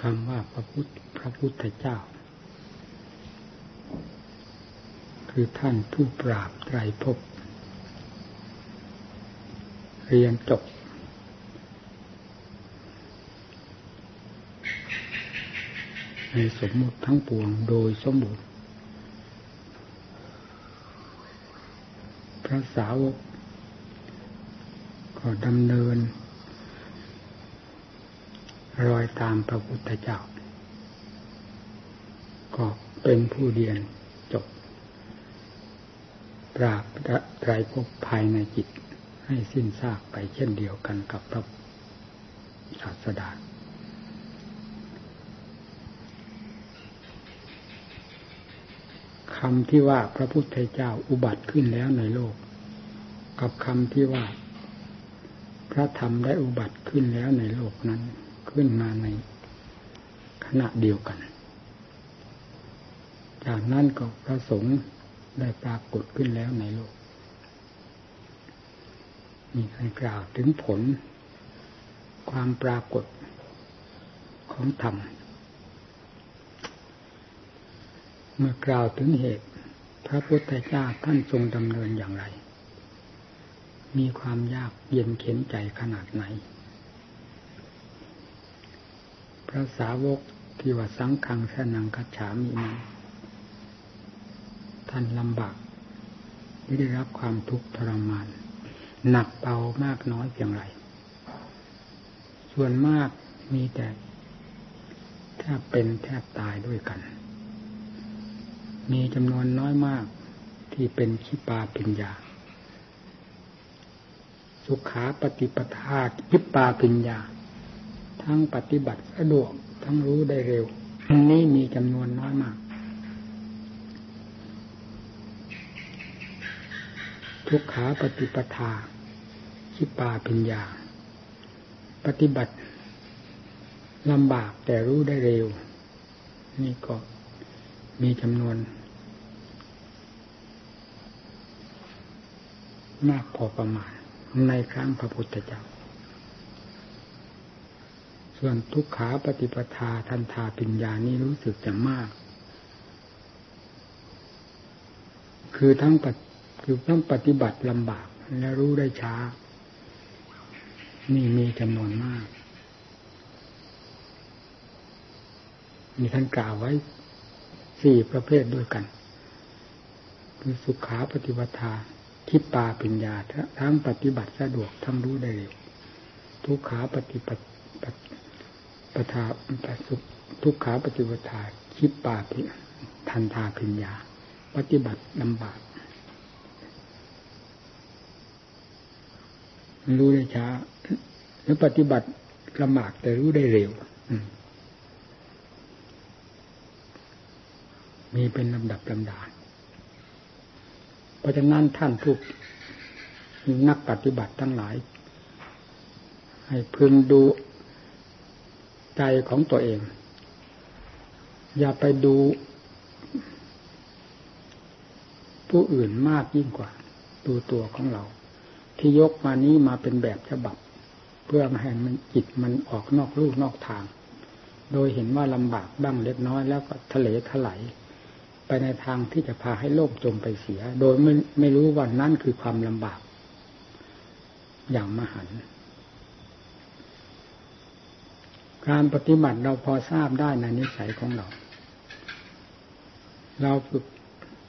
คำว่าพระพุทธพระพุทธเจ้า คือท่านผู้ปราบไตรภพเรียนจบ ในสมมุติทั้งปวงโดยสมบูรณ์พระสาวกก็ดำเนิน รอยตามพระพุทธเจ้า ก็เป็นผู้เรียนจบ ปราบไตรภพภายในจิตให้สิ้นซากไปเช่นเดียวกันกับพระศาสดาคำที่ว่าพระพุทธเจ้าอุบัติขึ้นแล้วในโลก กับคำที่ว่า พระธรรมได้อุบัติขึ้นแล้วในโลกนั้น ขึ้นมาในขณะเดียวกัน จากนั้นก็พระสงฆ์ได้ปรากฏขึ้นแล้วในโลก มีการกล่าวถึงผล ความปรากฏของธรรม เมื่อกล่าวถึงเหตุ พระพุทธเจ้าท่านทรงดำเนินอย่างไร มีความยากเย็นเข็นใจขนาดไหน พระสาวกที่ว่าสังขังสนังคัจฉามีนั้นท่านลำบากไม่ได้รับความทุกข์ทรมาน หนักเบามากน้อยเพียงไร ส่วนมากมีแต่แทบเป็นแทบตายด้วยกัน มีจำนวนน้อยมากที่เป็นขีปาปิญญา สุขาปฏิปทาคิปาปิญญา ทั้งปฏิบัติสะดวกทั้งรู้ได้เร็วอันนี้มีจำนวนน้อยมาก ทุกขาปฏิปทาคิปาปิญญา ปฏิบัติลำบากแต่รู้ได้เร็ว นี่ก็มีจำนวน มากพอประมาณในครั้งพระพุทธเจ้า ส่วนทุกขาปฏิปทาทันทาปิญญานี้รู้สึกจะมาก คือทั้งคือต้องปฏิบัติลำบากและรู้ได้ช้า นี่มีจำนวนมาก มีท่านกล่าวไว้สี่ประเภทด้วยกัน คือสุขาปฏิปทาคิปาปัญญาทั้งปฏิบัติสะดวกทั้งรู้ได้เร็วทุกขาปฏิป ปทาทุกขาปฏิปทาคิดปาพิทันทาปัญญา ปฏิบัติลำบากรู้ได้ช้าหรือปฏิบัติลำบากแต่รู้ได้เร็วมีเป็นลำดับลำดาเพราะฉะนั้นท่านผู้นักปฏิบัติทั้งหลาย ให้พึงดู ใจของตัวเอง อย่าไปดู ผู้อื่นมากยิ่งกว่า ดูตัวของเรา ที่ยกมานี้มาเป็นแบบฉบับ เพื่อมาให้มันจิตมันออกนอกรูนอกทาง โดยเห็นว่าลำบากบ้างเล็กน้อยแล้วก็ทะเลถลายไปในทางที่จะพาให้โลกจมไปเสีย โดยไม่ไม่รู้ว่านั่นคือความลำบาก อย่างมหัน การปฏิบัติเราพอทราบได้ในนิสัยของเรา เราฝึก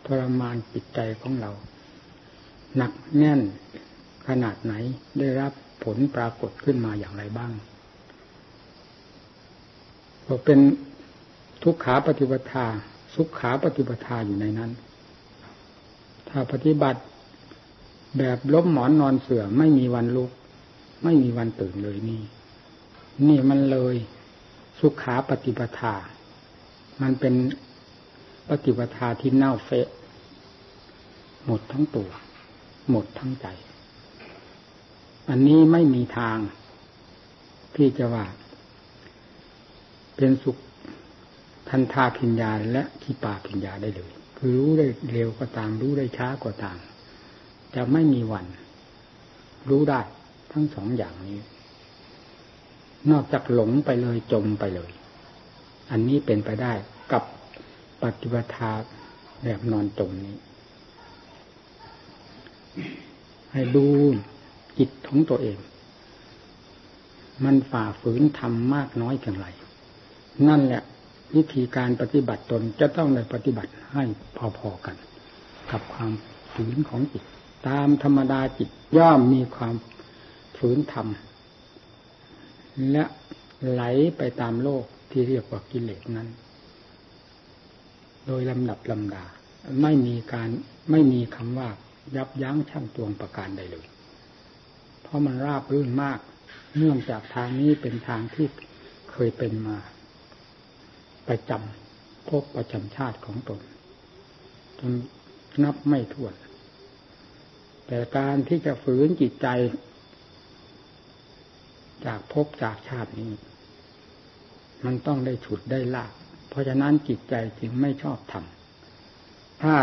ทรมานจิตใจของเรา หนักแน่นขนาดไหนได้รับผลปรากฏขึ้นมาอย่างไรบ้างก็เป็นทุกขาปฏิปทา สุขขาปฏิปทาอยู่ในนั้น ถ้าปฏิบัติแบบล้มหมอนนอนเสื่อไม่มีวันลุก ไม่มีวันตื่นเลยนี่ นี่มันเลยสุขาปฏิปทา มันเป็นปฏิปทาที่เน่าเฟะ หมดทั้งตัว หมดทั้งใจ อันนี้ไม่มีทาง ที่จะว่า เป็นสุขทันทาพิญญาและขีปาพิญญาได้เลย คือรู้ได้เร็วก็ตาม รู้ได้ช้าก็ตาม จะไม่มีวัน รู้ได้ทั้งสองอย่างนี้ นอกจากหลงไปเลยจมไปเลย อันนี้เป็นไปได้กับปฏิบัติแบบนอนจมนี้ ให้ดูจิตของตัวเอง มันฝ่าฝืนทำมากน้อยเพียงไรนั่นแหละวิธีการปฏิบัติตนจะต้องในปฏิบัติให้พอๆกัน กับความฝืนของจิต ตามธรรมดาจิตย่อมมีความฝืนธรรม และไหลไปตามโลกที่เรียกว่ากิเลสนั้น โดยลำดับลำดา ไม่มีการไม่มีคำว่ายับยั้งชั่งตวงประการใดเลย เพราะมันราบรื่นมาก เนื่องจากทางนี้เป็นทางที่เคยเป็นมา ประจำพบประจำชาติของตนจนนับไม่ถ้วน แต่การที่จะฝืนจิตใจ จากพบจากชาตินี้ มันต้องได้ฉุดได้ลากเพราะฉะนั้นจิตใจจึงไม่ชอบทำถ้า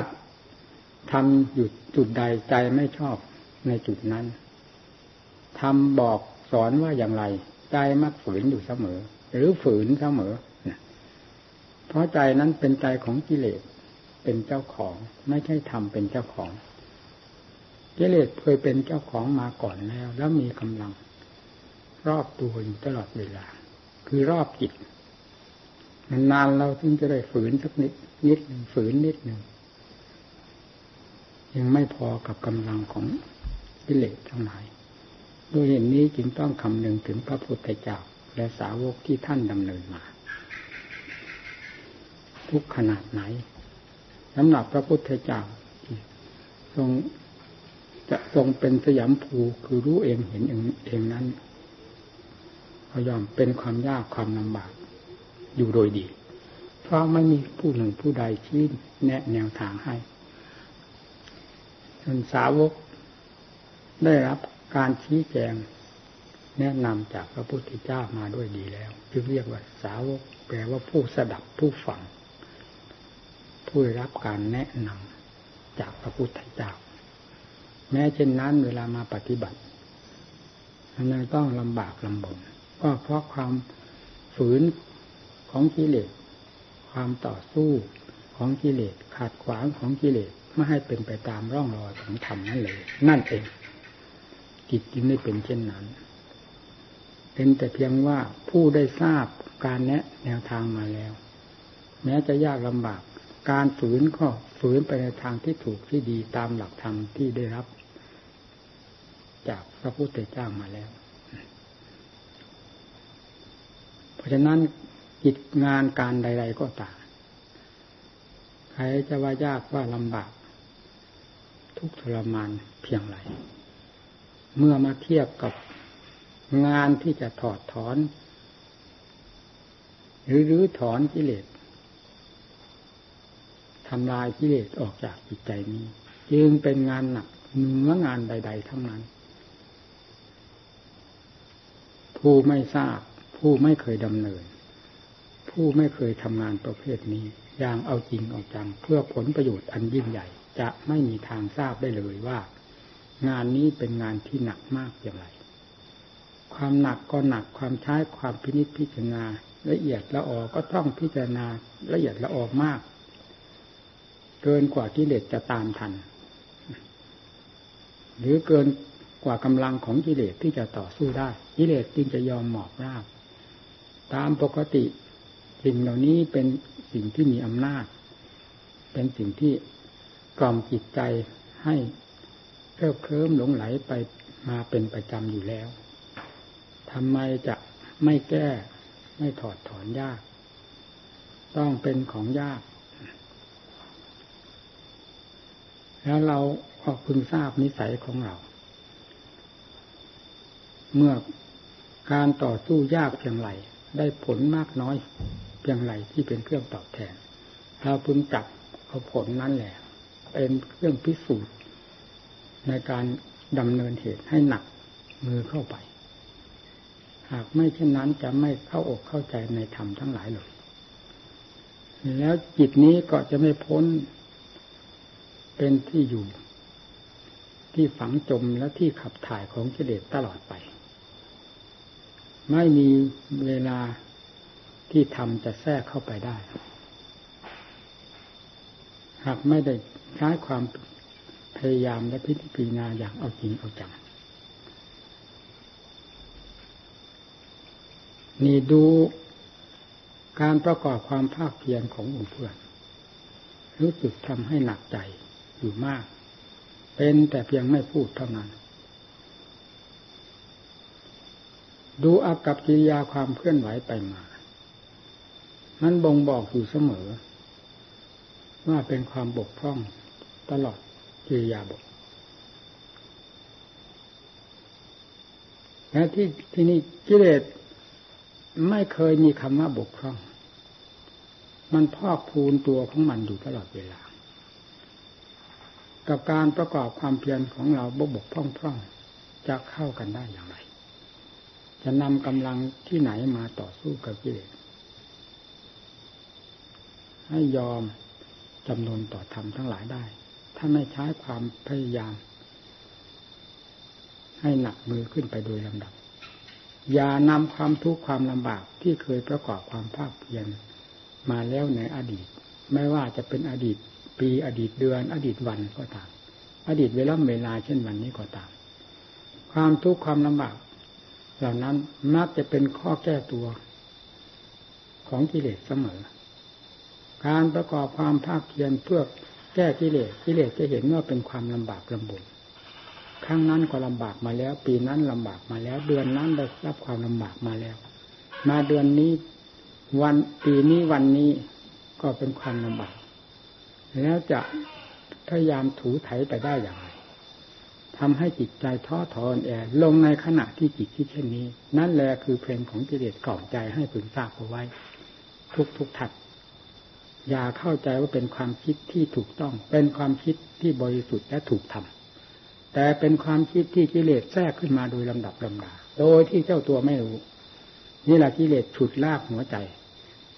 ทำอยู่จุดใดใจไม่ชอบในจุดนั้นทำบอกสอนว่าอย่างไร ใจมักฝืนอยู่เสมอ หรือฝืนเสมอเพราะใจนั้นเป็นใจของกิเลสเป็นเจ้าของ ไม่ใช่ทำเป็นเจ้าของกิเลสเคยเป็นเจ้าของมาก่อนแล้ว แล้วมีกำลัง รอบตัวอยู่ตลอดเวลา คือรอบจิตนานเราถึงจะได้ฝืนสักนิด นิดหนึ่งฝืนนิดหนึ่งยังไม่พอกับกำลังของกิเลสทั้งหลายด้วยเหตุนนี้จึงต้องคำนึงถึงพระพุทธเจ้าและสาวกที่ท่านดำเนินมา ทุกขนาดไหนสำหรับพระพุทธเจ้าทรงจะทรงเป็นสยามภูคือรู้เองเห็นเองนั้น ก็ย่อมเป็นความยากความลำบาก อยู่โดยดี เพราะไม่มีผู้หนึ่งผู้ใดชี้แนะแนวทางให้ส่วนสาวกได้รับการชี้แจงแนะนำจากพระพุทธเจ้ามาด้วยดีแล้วจึงเรียกว่าสาวก แปลว่าผู้สดับผู้ฟังผู้ได้รับการแนะนำจากพระพุทธเจ้า แม้เช่นนั้นเวลามาปฏิบัติมันยังต้องลำบากลำบน ก็เพราะความฝืนของกิเลส ความต่อสู้ของกิเลสขาดขวางของกิเลสไม่ให้เป็นไปตามร่องรอยของธรรมนั่นเลย นั่นเองจิตจึงได้เป็นเช่นนั้น เป็นแต่เพียงว่าผู้ได้ทราบการแนะแนวทางมาแล้ว แม้จะยากลำบาก การฝืนก็ฝืนไปในทางที่ถูกที่ดีตามหลักธรรมที่ได้รับ จากพระพุทธเจ้ามาแล้ว ราะฉะนั้นกิจงานการใด ๆ ก็ตามใครจะว่ายากว่าลำบาก ทุกทรมานเพียงไรเมื่อมาเทียบกับงานที่จะถอดถอน หรือรื้อถอนกิเลสทำลายกิเลสออกจากจิตใจนี้ จึงเป็นงานหนักเหนืองานใด ๆ ทั้งนั้น ผู้ไม่ทราบ ผู้ไม่เคยดำเนิน ผู้ไม่เคยทำงานประเภทนี้อย่างเอาจริงเอาจังเพื่อผลประโยชน์อันยิ่งใหญ่ จะไม่มีทางทราบได้เลยว่า งานนี้เป็นงานที่หนักมากอย่างไร ความหนักก็หนักความใช้ความพินิจพิจารณา ละเอียดละออก็ต้องพิจารณาละเอียดละออมาก เกินกว่ากิเลสจะตามทัน หรือเกินกว่ากำลังของกิเลสที่จะต่อสู้ได้กิเลสจึงจะยอมหมอบราบ ตามปกติ สิ่งเหล่านี้เป็นสิ่งที่มีอำนาจ เป็นสิ่งที่กล่อมจิตใจให้เพิ่มเคลิ้มหลงไหลไปมาเป็นประจำอยู่แล้วทำไมจะไม่แก้ไม่ถอดถอนยาก ต้องเป็นของยาก แล้วเราก็พึงทราบนิสัยของเรา เมื่อการต่อสู้ยากเพียงไร ได้ผลมากน้อยเพียงไรที่เป็นเครื่องตอบแทน เราพึงจับเอาผลนั้นแหละ เป็นเครื่องพิสูจน์ ในการดำเนินเหตุให้หนักมือเข้าไป หากไม่เช่นนั้นจะไม่เข้าอกเข้าใจในธรรมทั้งหลายเลยแล้วจิตนี้ก็จะไม่พ้นเป็นที่อยู่ ที่ฝังจมและที่ขับถ่ายของกิเลสตลอดไป ไม่มีเวลาที่ทำจะแทรกเข้าไปได้ หากไม่ได้ใช้ความพยายามและพิจิรณาอย่างเอาจริงเอาจังนี่ดูการประกอบความภาคเพียรของอุเพื่อน รู้สึกทำให้หนักใจอยู่มาก เป็นแต่เพียงไม่พูดเท่านั้น ดูอากับกิริยาความเคลื่อนไหวไปมา มันบ่งบอกอยู่เสมอ ว่าเป็นความบกพร่องตลอดกิริยาบทและที่ที่นี่กิเลสไม่เคยมีคำว่าบกพร่อง มันพอกพูนตัวของมันอยู่ตลอดเวลา กับการประกอบความเพียรของเราบกบกพร่องพร่องจะเข้ากันได้อย่างไร จะนำกำลังที่ไหนมาต่อสู้กับกิเลสให้ยอมจำนวนต่อธรรมทั้งหลายได้ ถ้าไม่ใช้ความพยายาม ให้หนักมือขึ้นไปโดยลำดับ อย่านำความทุกข์ความลำบากที่เคยประกอบความภาคเพียรมาแล้วในอดีต ไม่ว่าจะเป็นอดีต ปีอดีตเดือน อดีตวันก็ตาม อดีตเวลาเวลาเช่นวันนี้ก็ตาม ความทุกข์ความลำบาก เหล่านั้นมักจะเป็นข้อแก้ตัว ของกิเลสเสมอ การประกอบความภาคเพียรเพื่อแก้กิเลสกิเลสจะเห็นว่าเป็นความลำบากลำบนครั้งนั้นก็ลำบากมาแล้ว ปีนั้นลำบากมาแล้ว เดือนนั้นได้รับความลำบากมาแล้ว มาเดือนนี้วันปีนี้วันนี้ก็เป็นความลำบาก แล้วจะพยายามถูไถไปได้อย่างไร ทำให้จิตใจท้อถอนแอลงในขณะที่จิตที่เช่นนี้ นั่นแหละคือเพลงของกิเลสกล่อมใจให้พึงทราบเอาไว้ ทุกทุกทัดอย่าเข้าใจว่าเป็นความคิดที่ถูกต้อง เป็นความคิดที่บริสุทธิ์และถูกทำแต่เป็นความคิดที่กิเลสแทรกขึ้นมาโดยลำดับลำดาโดยที่เจ้าตัวไม่รู้ นี่แหละกิเลสฉุดลากหัวใจ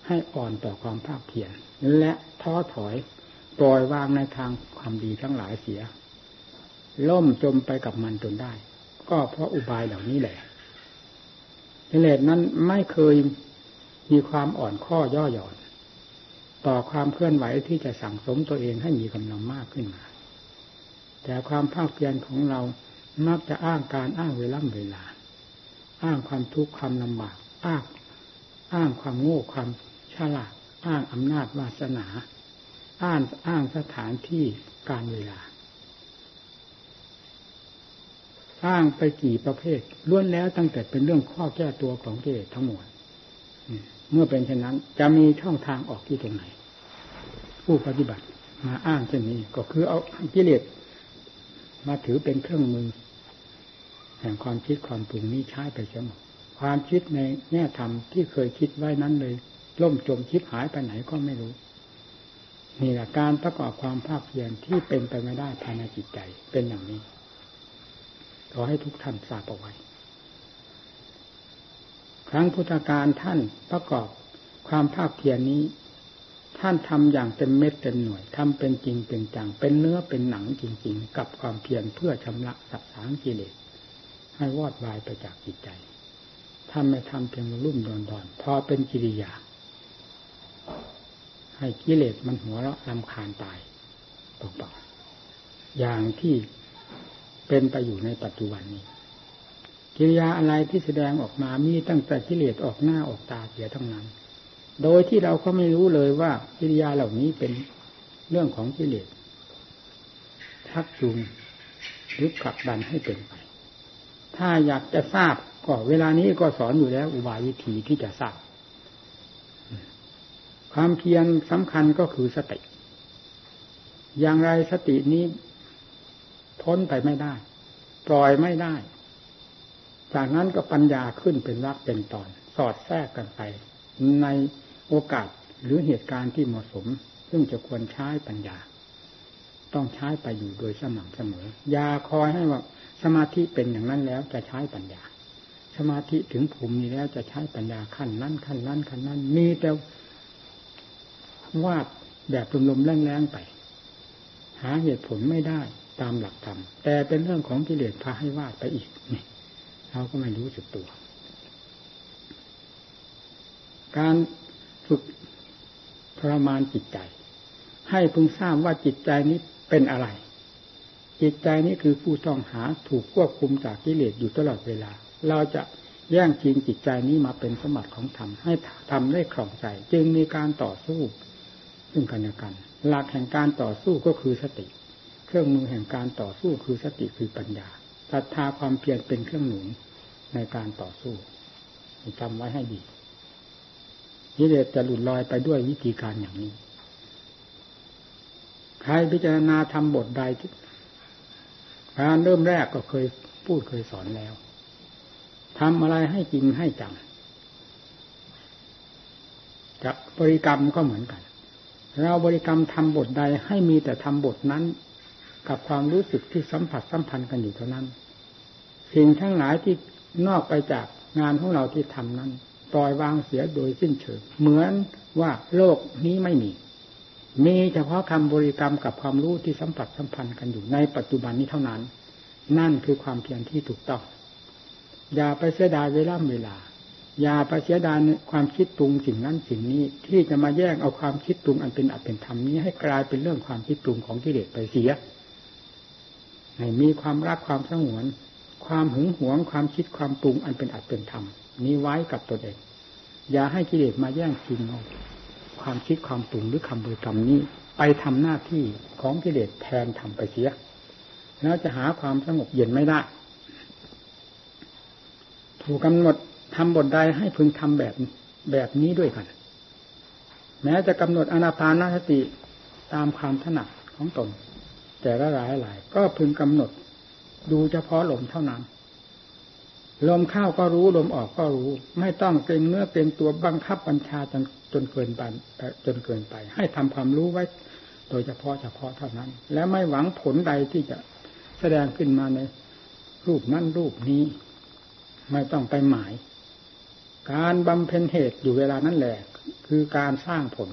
ให้อ่อนต่อความภาคเพียรและท้อถอยปล่อยวางในทางความดีทั้งหลายเสีย ล่มจมไปกับมันจนได้ ก็เพราะอุบายเหล่านี้แหละกิเลสนั้นไม่เคยมีความอ่อนข้อย่อหย่อน ต่อความเคลื่อนไหวที่จะสั่งสมตัวเองให้มีกำลังมากขึ้นมา แต่ความภาคเพียรของเรามักจะอ้างการอ้างเวลาเวลา อ้างความทุกข์ความลำบากอ้างอ้างความโง่ความฉลาดอ้างอำนาจวาสนา อ้างอ้างสถานที่การเวลา อ้างไปกี่ประเภทล้วนแล้วตั้งแต่เป็นเรื่องข้อแก้ตัวของกิเลสทั้งหมดเมื่อเป็นเช่นนั้น จะมีช่องทางออกที่ตรงไหน ผู้ปฏิบัติมาอ้างเช่นนี้ก็คือเอากิเลสมาถือเป็นเครื่องมือ แห่งความคิดความปรุงนี้ใช้ไปเสมอความคิดในแง่ธรรมที่เคยคิดไว้นั้นเลย ล่มจมคิดหายไปไหนก็ไม่รู้นี่แหละการประกอบความภาคเพียรที่เป็นไปไม่ได้ภายในจิตใจเป็นอย่างนี้ อให้ทุกท่านทราบเอาไว้ ครั้งพุทธการท่านประกอบความภาคเพียรนี้ ท่านทำอย่างเต็มเม็ดเต็มหน่วยทำเป็นจริงเป็นจังเป็นเนื้อเป็นหนังจริง ๆ กับความเพียรเพื่อชำระสับสางกิเลสให้วอดวายไปจากจิตใจถ้านไม่ทำเพียงรุ่มดอนดอนพอเป็นกิริยา ให้กิเลสมันหัวเราะลำคาญตายเปล่าๆอย่างที่ เป็นไปอยู่ในปัจจุบันนี้ กิริยาอะไรที่แสดงออกมามีตั้งแต่กิเลสออกหน้าออกตาเสียทั้งนั้น โดยที่เราก็ไม่รู้เลยว่ากิริยาเหล่านี้เป็นเรื่องของกิเลสทักจูงหรือผลักดันให้เป็นไป ถ้าอยากจะทราบก็เวลานี้ก็สอนอยู่แล้ว อุบายวิธีที่จะทราบ ความเพียรสำคัญก็คือสติ อย่างไรสตินี้ พ้นไปไม่ได้ ปล่อยไม่ได้ จากนั้นก็ปัญญาขึ้นเป็นรักเป็นตอน สอดแทรกกันไป ในโอกาสหรือเหตุการณ์ที่เหมาะสม ซึ่งจะควรใช้ปัญญา ต้องใช้ไปอยู่โดยสม่ำเสมอ อย่าคอยให้ว่าสมาธิเป็นอย่างนั้นแล้วจะใช้ปัญญา สมาธิถึงภูมินี้แล้วจะใช้ปัญญาขั้นนั้นขั้นนั้นขั้นนั้นมีแต่วาดแบบลมๆแรงๆไป หาเหตุผลไม่ได้ ตามหลักธรรมแต่เป็นเรื่องของกิเลสพาให้วาดไปอีกนี่เราก็ไม่รู้สึกตัว การฝึกทรมานจิตใจ ให้พึงทราบว่าจิตใจนี้เป็นอะไร จิตใจนี้คือผู้ต้องหาถูกควบคุมจากกิเลสอยู่ตลอดเวลา เราจะแย่งชิงจิตใจนี้มาเป็นสมบัติของธรรมให้ทำได้คล่องใจ จึงมีการต่อสู้ซึ่งกันและกัน หลักแห่งการต่อสู้ก็คือสติ เครื่องมือแห่งการต่อสู้คือสติคือปัญญาศรัทธาความเพียรเป็นเครื่องหนุนในการต่อสู้จำไว้ให้ดีกิเลสจะหลุดลอยไปด้วยวิธีการอย่างนี้ ใครพิจารณาทำบทใดการเริ่มแรกก็เคยพูดเคยสอนแล้วทำอะไรให้จริงให้จังจะบริกรรมก็เหมือนกัน เราบริกรรมทำบทใดให้มีแต่ทำบทนั้น กับความรู้สึกที่สัมผัสสัมพันธ์กันอยู่เท่านั้น สิ่งทั้งหลายที่นอกไปจากงานของเราที่ทำนั้นปล่อยวางเสียโดยสิ้นเชิงเหมือนว่าโลกนี้ไม่มี มีเฉพาะคำบริกรรมกับความรู้ที่สัมผัสสัมพันธ์กันอยู่ในปัจจุบันนี้เท่านั้น นั่นคือความเพียรที่ถูกต้อง อย่าไปเสียดายเวลาเวลา อย่าไปเสียดายความคิดปรุงสิ่งนั้นสิ่งนี้ที่จะมาแย่งเอาความคิดปรุงอันเป็นอัตเป็นธรรมนี้ให้กลายเป็นเรื่องความคิดปรุงของกิเลสไปเสีย ให้มีความรักความสงวน ความหึงหวงความคิดความปรุงอันเป็นอัตเป็นธรรมนี้ไว้กับตัวเองอย่าให้กิเลสมาแย่งชิงเอาความคิดความปรุงหรือคำบริกรรมนี้ ไปทำหน้าที่ของกิเลสแทนทำไปเสียแล้วจะหาความสงบเย็นไม่ได้ ถูกกาหนดทำบทใดให้พึงทำแบบแบบนี้ด้วยกัน แม้จะกำหนดอนาปานสติตามความถนัดของตน แต่ละหลายหลาย ก็พึงกำหนด ดูเฉพาะลมเท่านั้น ลมเข้าก็รู้ลมออกก็รู้ ไม่ต้องเกรงเนื้อเกรงตัวบังคับบัญชาจนจนเกินไปจนเกินไป ให้ทำความรู้ไว้ โดยเฉพาะเฉพาะเท่านั้น และไม่หวังผลใดที่จะแสดงขึ้นมาในรูปนั้นรูปนี้ ไม่ต้องไปหมาย การบำเพ็ญเหตุอยู่เวลานั้นแหละ คือการสร้างผล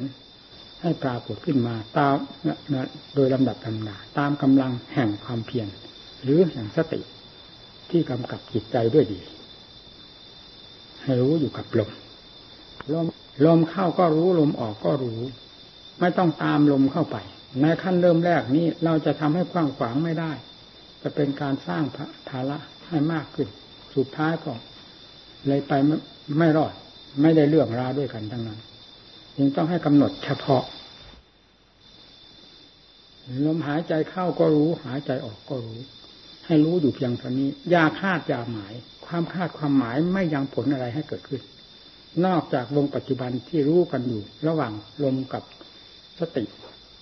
ให้ปรากฏขึ้นมาตามโดยลำดับลำดาตามกำลังแห่งความเพียรหรือแห่งสติที่กำกับจิตใจด้วยดี ให้รู้อยู่กับลมลมลมเข้าก็รู้ลมออกก็รู้ ไม่ต้องตามลมเข้าไป ในขั้นเริ่มแรกนี้เราจะทำให้กว้างขวางไม่ได้ จะเป็นการสร้างภาระให้มากขึ้น สุดท้ายก็เลยไปไม่ไม่รอด ไม่ได้เรื่องราวด้วยกันทั้งนั้น ยังต้องให้กำหนดเฉพาะลมหายใจเข้าก็รู้ หายใจออกก็รู้ ให้รู้อยู่เพียงเท่านี้ยาคาดยาหมาย ความคาดความหมายไม่ยังผลอะไรให้เกิดขึ้น นอกจากวงปัจจุบันที่รู้กันอยู่ ระหว่างลมกับสติ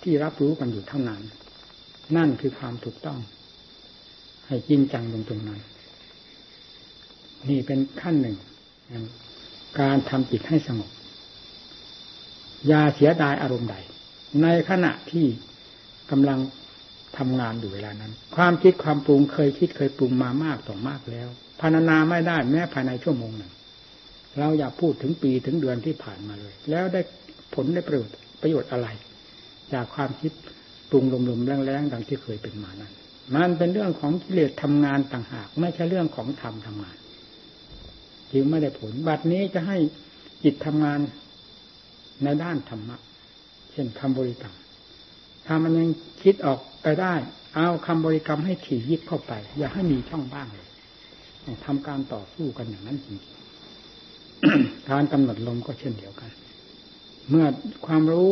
ที่รับรู้กันอยู่เท่านั้น นั่นคือความถูกต้อง ให้จริงจังลงตรงนั้น นี่เป็นขั้นหนึ่ง การทำจิตให้สงบ ย่าเสียดายอารมณ์ใด ในขณะที่กำลังทำงานอยู่เวลานั้น ความคิดความปรุงเคยคิดเคยปรุงมามากต่อมากแล้วพานานาไม่ได้แม้ภายในชั่วโมงหนึ่งเราอย่าพูดถึงปีถึงเดือนที่ผ่านมาเลย แล้วได้ผลได้ประโยชน์ประโยชน์อะไร จากความคิดปรุงลมๆแรงๆดังที่เคยเป็นมานั้น มันเป็นเรื่องของกิเลสทำงานต่างหาก ไม่ใช่เรื่องของธรรมทำงาน จึงไม่ได้ผลบัดนี้จะให้จิตทำงาน ในด้านธรรมะ เช่นคำบริกรรม ถ้ามันยังคิดออกไปได้ เอาคำบริกรรมให้ถี่ยิบเข้าไป อย่าให้มีช่องบ้างเลยทำการต่อสู้กันอย่างนั้นจริงๆการกำหนดลมก็เช่นเดียวกัน เมื่อความรู้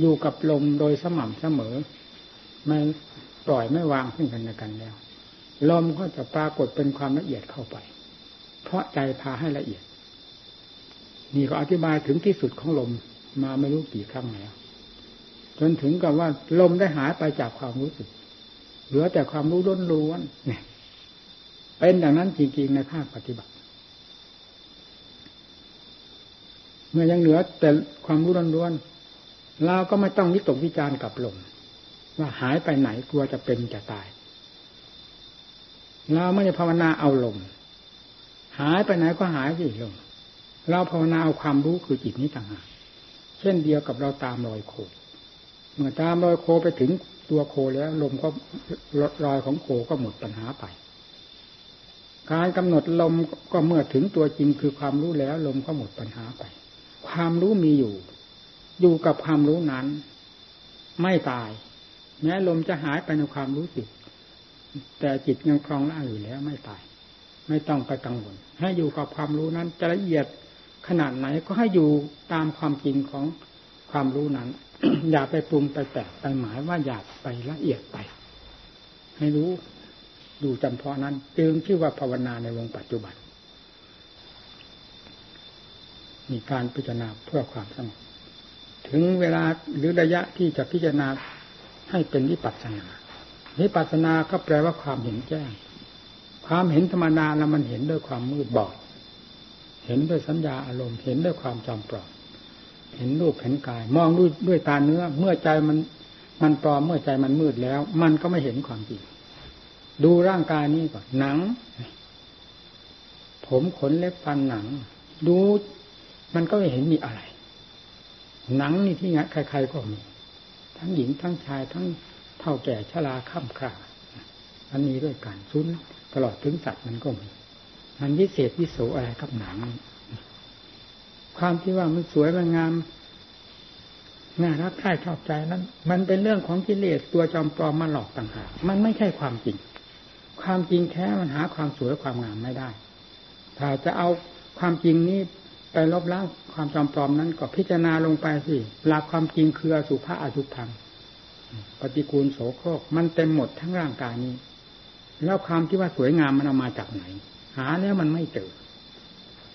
อยู่กับลมโดยสม่ำเสมอ ไม่ปล่อยไม่วางขึ้นกันในกันแล้ว ลมก็จะปรากฏเป็นความละเอียดเข้าไป เพราะใจพาให้ละเอียด นี่ก็อธิบายถึงที่สุดของลม มาไม่รู้กี่ครั้งแล้วจนถึงกับว่าลมได้หายไปจากความรู้สึก เหลือแต่ความรู้ล้นล้วนเนี่ยเป็นอย่างนั้นจริงๆในภาคปฏิบัติ เมื่อยังเหลือแต่ความรู้ล้วนเราก็ไม่ต้องวิตกวิจารณ์กับลมว่าหายไปไหนกลัวจะเป็นจะตายเราไม่ได้ภาวนาเอาลม หายไปไหนก็หายสิลงเราภาวนาเอาความรู้คือจิตนี้ต่างหาก เช่นเดียวกับเราตามรอยโค เมื่อตามรอยโคไปถึงตัวโคแล้วลมก็รอยของโคก็หมดปัญหาไป การกำหนดลมก็เมื่อถึงตัวจริงคือความรู้แล้ว ลมก็หมดปัญหาไป ความรู้มีอยู่ อยู่กับความรู้นั้น ไม่ตายแม้ลมจะหายไปในความรู้สึก แต่จิตยังครองร่างอยู่แล้วไม่ตาย ไม่ต้องไปกังวลให้อยู่กับความรู้นั้นจะละเอียด ขนาดไหนก็ให้อยู่ตามความจริงของความรู้นั้น อย่าไปปรุงไปแปลไปหมายว่าอยากไปละเอียดไป ให้รู้ดูจำเพาะนั้น จึงชื่อว่าภาวนาในวงปัจจุบัน มีการพิจารณาเพื่อความสงบถึงเวลาหรือระยะที่จะพิจารณาให้เป็นวิปัสสนาวิปัสสนาก็แปลว่าความเห็นแจ้ง ความเห็นธรรมดาแล้วมันเห็นด้วยความมืดบอด เห็นด้วยสัญญาอารมณ์เห็นด้วยความจำปลอมเห็นรูปเห็นกาย มองด้วยด้วยตาเนื้อ เมื่อใจมัน มันปลอมเมื่อใจมันมืดแล้ว มันก็ไม่เห็นความจริงดูร่างกายนี้ก่อนหนัง ผมขนเล็บฟันหนัง ดูมันก็ไม่เห็นมีอะไร หนังนี่ที่งใครๆก็มี ทั้งหญิงทั้งชายทั้งเท่าแก่ชราข้ามคราอันนี้ด้วยกันซุนตลอดถึงสัตว์มันก็มี มันวิเศษวิโสอะไรกับหนัง ความที่ว่ามันสวยมันงามน่ารักใคร่ชอบใจนั้น มันเป็นเรื่องของกิเลสตัวจอมปลอมมาหลอกต่างหากมันไม่ใช่ความจริง ความจริงแท้มันหาความสวยความงามไม่ได้ ถ้าจะเอาความจริงนี้ไปลบล้างความจอมปลอมนั้นก็พิจารณาลงไปสิหลักความจริงคืออสุภะอสุพังปฏิกูลโสโครกมันเต็มหมดทั้งร่างกายนี้ แล้วความที่ว่าสวยงามมันเอามาจากไหน หาแล้วมันไม่เจอ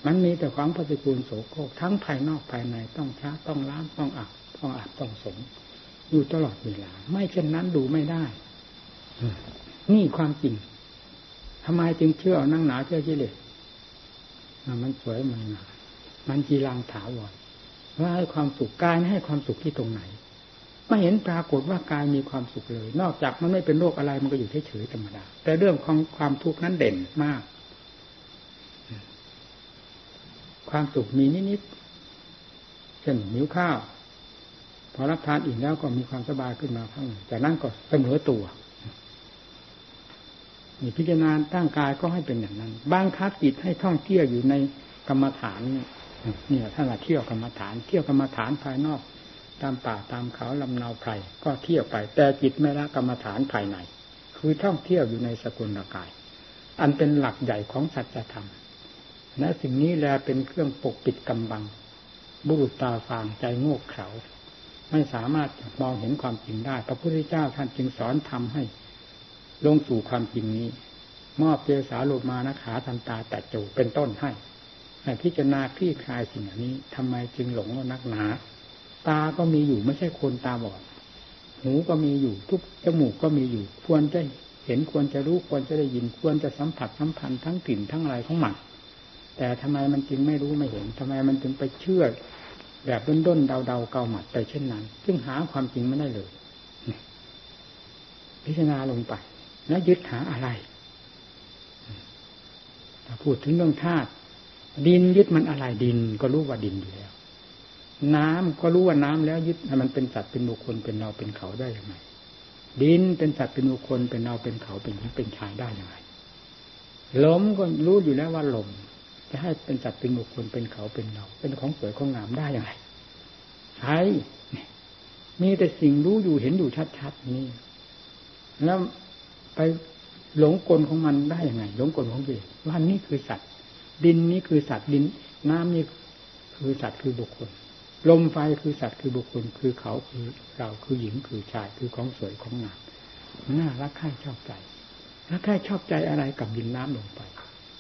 มันมีแต่ความปฏิกูลโสโครกทั้งภายนอกภายในต้องช้าต้องล้างต้องอาบต้องอาบต้องสงอยู่ตลอดเวลา ไม่เช่นนั้นดูไม่ได้ นี่ความจริงทำไมจึงเชื่อนั่งหนาเชื่อกิเลสมันสวยมันงามมันจีรังถาวรว่าให้ความสุขกายให้ความสุขที่ตรงไหนไม่เห็นปรากฏว่ากายมีความสุขเลย นอกจากมันไม่เป็นโรคอะไรมันก็อยู่เฉยๆธรรมดาแต่เรื่องของความทุกข์นั้นเด่นมาก ความสุขมีนิดๆเช่นหิวข้าวพอรับทานอิ่มแล้วก็มีความสบายขึ้นมาพังจากนั้นก็เสมอตัวนี่พิจารณาตั้งกายก็ให้เป็นอย่างนั้นบางคับจิตให้ท่องเที่ยวอยู่ในกรรมฐานเนี่ยเนี่ยถ้าเราเที่ยวกรรมฐาน เที่ยวกรรมฐานภายนอก ตามป่าตามเขาลำนาไพรก็เที่ยวไป แต่จิตไม่ละกรรมฐานภายใน คือท่องเที่ยวอยู่ในสกุลกาย อันเป็นหลักใหญ่ของสัจธรรม และสิ่งนี้แลเป็นเครื่องปกปิดกำบัง บุรุษตาฟางใจโง่เขลาไม่สามารถมองเห็นความจริงได้ พระพุทธเจ้าท่านจึงสอนทำให้ ลงสู่ความจริงนี้ มอบเจสาโลมานะขาทันตาแต่จูเป็นต้นให้ให้พิจารณาคลี่คลายสิ่งนี้ทำไมจึงหลงนักหนา ตาก็มีอยู่ไม่ใช่คนตาบอด หูก็มีอยู่ ทุกจมูกก็มีอยู่ ควรจะเห็นควรจะรู้ควรจะได้ยินควรจะสัมผัสสัมพันธ์ทั้งกลิ่นทั้งอะไรของมัน แต่ทำไมมันจึงไม่รู้ไม่เห็นทำไมมันจึงไปเชื่อแบบด้นด้นเดาเดาเกาหมัดไปเช่นนั้น ซึ่งหาความจริงไม่ได้เลย พิจารณาลงไป แล้วยึดหาอะไรถ้าพูดถึงเรื่องธาตุดินยึดมันอะไรดิน ก็รู้ว่าดินอยู่แล้ว น้ำก็รู้ว่าน้ำแล้วยึดมันเป็นสัตว์เป็นบุคคลเป็นเราเป็นเขาได้ยังไงดินเป็นสัตว์เป็นบุคคลเป็นเราเป็นเขาเป็นหญิงเป็นชายได้ยังไงลมก็รู้อยู่แล้วว่าลม จะให้เป็นสัตว์เป็นบุคคลเป็นเขาเป็นเราเป็นของสวยของงามได้ยังไงใช่มีแต่สิ่งรู้อยู่เห็นอยู่ชัดๆนี่แล้วไปหลงกลของมันได้ยังไง หลงกลของเลสว่านี่คือสัตว์ ดินนี้คือสัตว์ดิน น้ำนี่คือสัตว์คือบุคคล ลมไฟคือสัตว์คือบุคคล คือเขาคือเราคือหญิงคือชายคือของสวยของงามน่ารักใคร่ชอบใจรักใคร่ชอบใจอะไรกับดินน้ำลงไป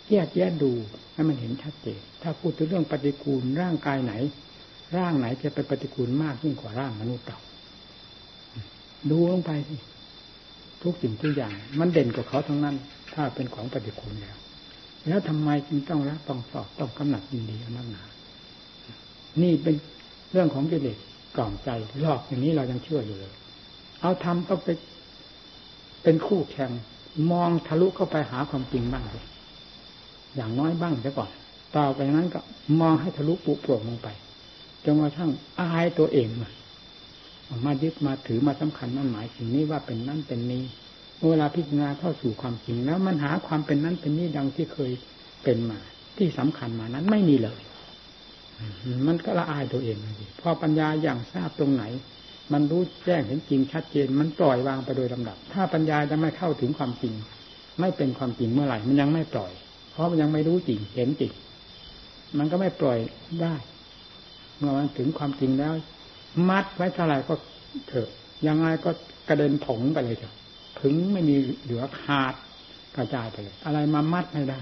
แยกแยะดูให้มันเห็นชัดเจนถ้าพูดถึงเรื่องปฏิกูลร่างกายไหน ร่างไหนจะเป็นปฏิกูลมากยิ่งกว่าร่างมนุษย์เราดูลงไปสิทุกสิ่งทุกอย่าง มันเด่นกว่าเขาทั้งนั้น ถ้าเป็นของปฏิคุณแล้ว แล้วทำไมจึงต้องรักต้องสอบต้องกำหนัดยินดีนักหนา นี่เป็นเรื่องของกิเลสกล่อมใจหลอกอย่างนี้เรายังเชื่ออยู่เลย เอาทำก็ไปเป็นคู่แข่งมองทะลุเข้าไปหาความจริงบ้างเลย อย่างน้อยบ้างซะก่อน ต่อไปนั้นก็มองให้ทะลุปุโปร่งลงไปจนกระทั่งอายตัวเองมามายึดมาถือมาสำคัญนั่นหมายสิ่งนี้ว่าเป็นนั่นเป็นนี้เวลาพิจารณาเข้าสู่ความจริงแล้วมันหาความเป็นนั้นเป็นนี้ดังที่เคยเป็นมา ที่สำคัญมานั้นไม่มีเลยมันก็ละอายตัวเองพอปัญญาอย่างทราบตรงไหน มันรู้แจ้งเห็นจริงชัดเจน มันปล่อยวางไปโดยลำดับ ถ้าปัญญาจะไม่เข้าถึงความจริง ไม่เป็นความจริงเมื่อไหร่ มันยังไม่ปล่อย ราะมันยังไม่รู้จริงเห็นจริงมันก็ไม่ปล่อยได้ เมื่อมันถึงความจริงแล้ว มัดไว้เท่าไหร่ก็เถอะยังไงก็กระเด็นผงไปเลยเถอะถึงไม่มีเหลือขาดกระจายไปเลย อะไรมามัดไม่ได้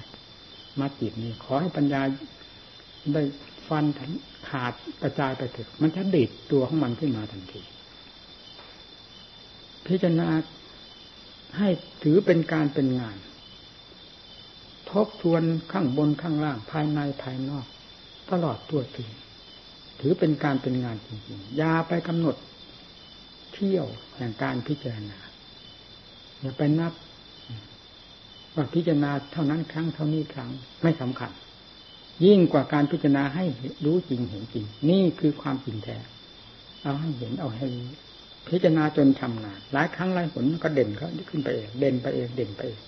มัดจิตนี้ขอให้ปัญญาได้ฟันขาดกระจายไปเถอะมันจะดิดตัวของมันขึ้นมาทันที พิจารณาให้ถือเป็นการเป็นงาน ทบทวนข้างบนข้างล่างภายในภายนอก ตลอดตัวถึง ถือเป็นการเป็นงานจริงๆอย่าไปกำหนดเที่ยวแห่งการพิจารณาอย่าไปนับว่าพิจารณาเท่านั้นครั้งเท่านี้ครั้งไม่สำคัญ ยิ่งกว่าการพิจารณาให้รู้จริงเห็นจริง นี่คือความจริงแท้เอาให้เห็นเอาให้พิจารณาจนชำนาญหลายครั้งหลายผลก็เด่นเขาขึ้นไปเองเด่นไปเองเด่นไปเอง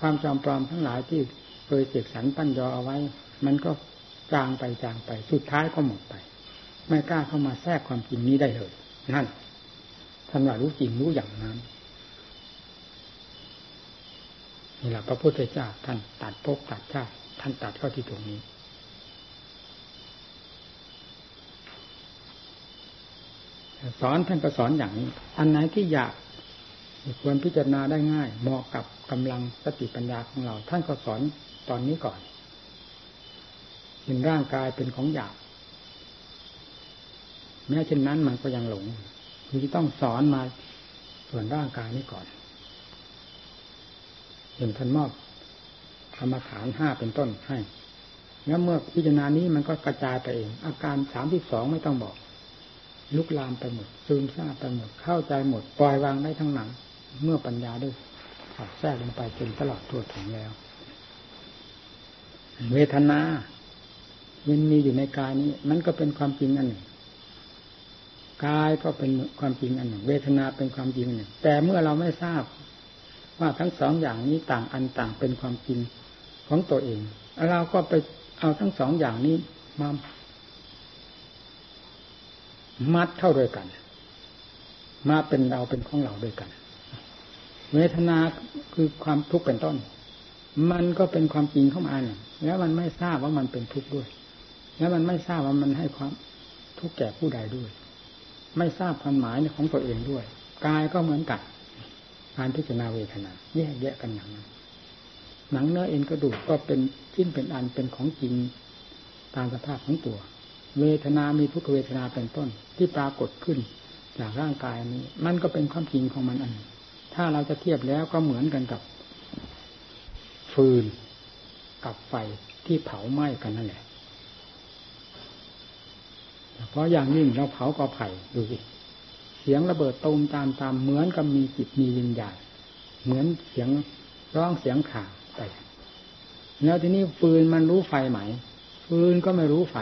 ความจำปลอมทั้งหลายที่เคยเสกสรรปั้นยอเอาไว้ มันก็จางไปจางไป สุดท้ายก็หมดไป ไม่กล้าเข้ามาแทรกความจริงนี้ได้เลยนั่นท่านว่ารู้จริงรู้อย่างนั้นนี่แหละพระพุทธเจ้าท่านตัดภพตัดชาติท่านตัดเข้าที่ตรงนี้ สอนท่านก็สอนอย่างนี้ อันไหนที่อยาก ควรพิจารณาได้ง่าย เหมาะกับกำลังสติปัญญาของเรา ท่านก็สอนตอนนี้ก่อนเห็นร่างกายเป็นของหยาบแม้เช่นนั้นมันก็ยังหลงคือต้องสอนมาส่วนร่างกายนี้ก่อนเห็นท่านมอบกรรมฐานห้าเป็นต้นให้ แล้วเมื่อพิจารณานี้มันก็กระจายไปเอง อาการสามที่สองไม่ต้องบอก ลุกลามไปหมดซึมซาบไปหมดเข้าใจหมด ปล่อยวางได้ทั้งหนัง เมื่อปัญญาได้สอดแทรกลงไปจนตลอดทั่วถึงแล้ว เวทนามันมีอยู่ในกายนี้ มันก็เป็นความจริงอันหนึ่งกายก็เป็นความจริงอันหนึ่ง เวทนาเป็นความจริงอันหนึ่ง แต่เมื่อเราไม่ทราบ ว่าทั้งสองอย่างนี้ต่างอันต่างเป็นความจริงของตัวเองเราก็ไปเอาทั้งสองอย่างนี้มามัดเข้าด้วยกัน มาเป็นเราเป็นของเราด้วยกัน เวทนาคือความทุกข์เป็นต้น มันก็เป็นความจริงเข้ามาเนี่ยแล้วมันไม่ทราบว่ามันเป็นทุกข์ด้วย แล้วมันไม่ทราบว่ามันให้ความทุกข์แก่ผู้ใดด้วย ไม่ทราบความหมายของตัวเองด้วยกายก็เหมือนกันการพิจารณาเวทนา แยกแยะกันอย่างนั้นหนังเนื้อเอ็นกระดูกก็เป็นชิ้นเป็นอันเป็นของจริงตามสภาพของตัว เวทนามีทุกเวทนาเป็นต้นที่ปรากฏขึ้นจากร่างกายนี้ มันก็เป็นความจริงของมันอัน ถ้าเราจะเทียบแล้วก็เหมือนกันกับ ฟืนกับไฟที่เผาไหม้กันนั่นแหละเพราะอย่างนี้เราเผากอไผ่ดูสิเสียงระเบิดตูมตามตามเหมือนกับมีจิตมีวิญญาณเหมือนเสียงร้องเสียงข่าไปแล้วทีนี้ฟืนมันรู้ไฟไหม ฟืนก็ไม่รู้ไฟ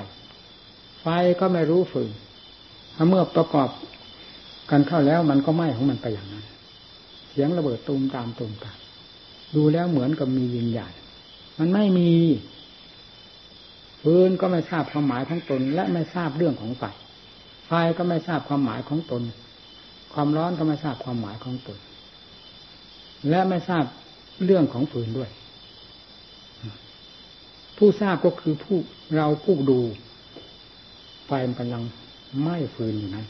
ไฟก็ไม่รู้ฝืนเมื่อประกอบกันเข้าแล้วมันก็ไหม้ของมันไปอย่างนั้น เสียงระเบิดตูมตามตูมตามดูแล้วเหมือนกับมีวิญญาณมันไม่มีฟืนก็ไม่ทราบความหมายของตน และไม่ทราบเรื่องของไฟไฟก็ไม่ทราบความหมายของตน ความร้อนก็ไม่ทราบความหมายของตน และไม่ทราบเรื่องของฟืนด้วย ผู้ทราบก็คือผู้เราผู้ดูไฟมันกำลังไหม้ฟืนอยู่นั้น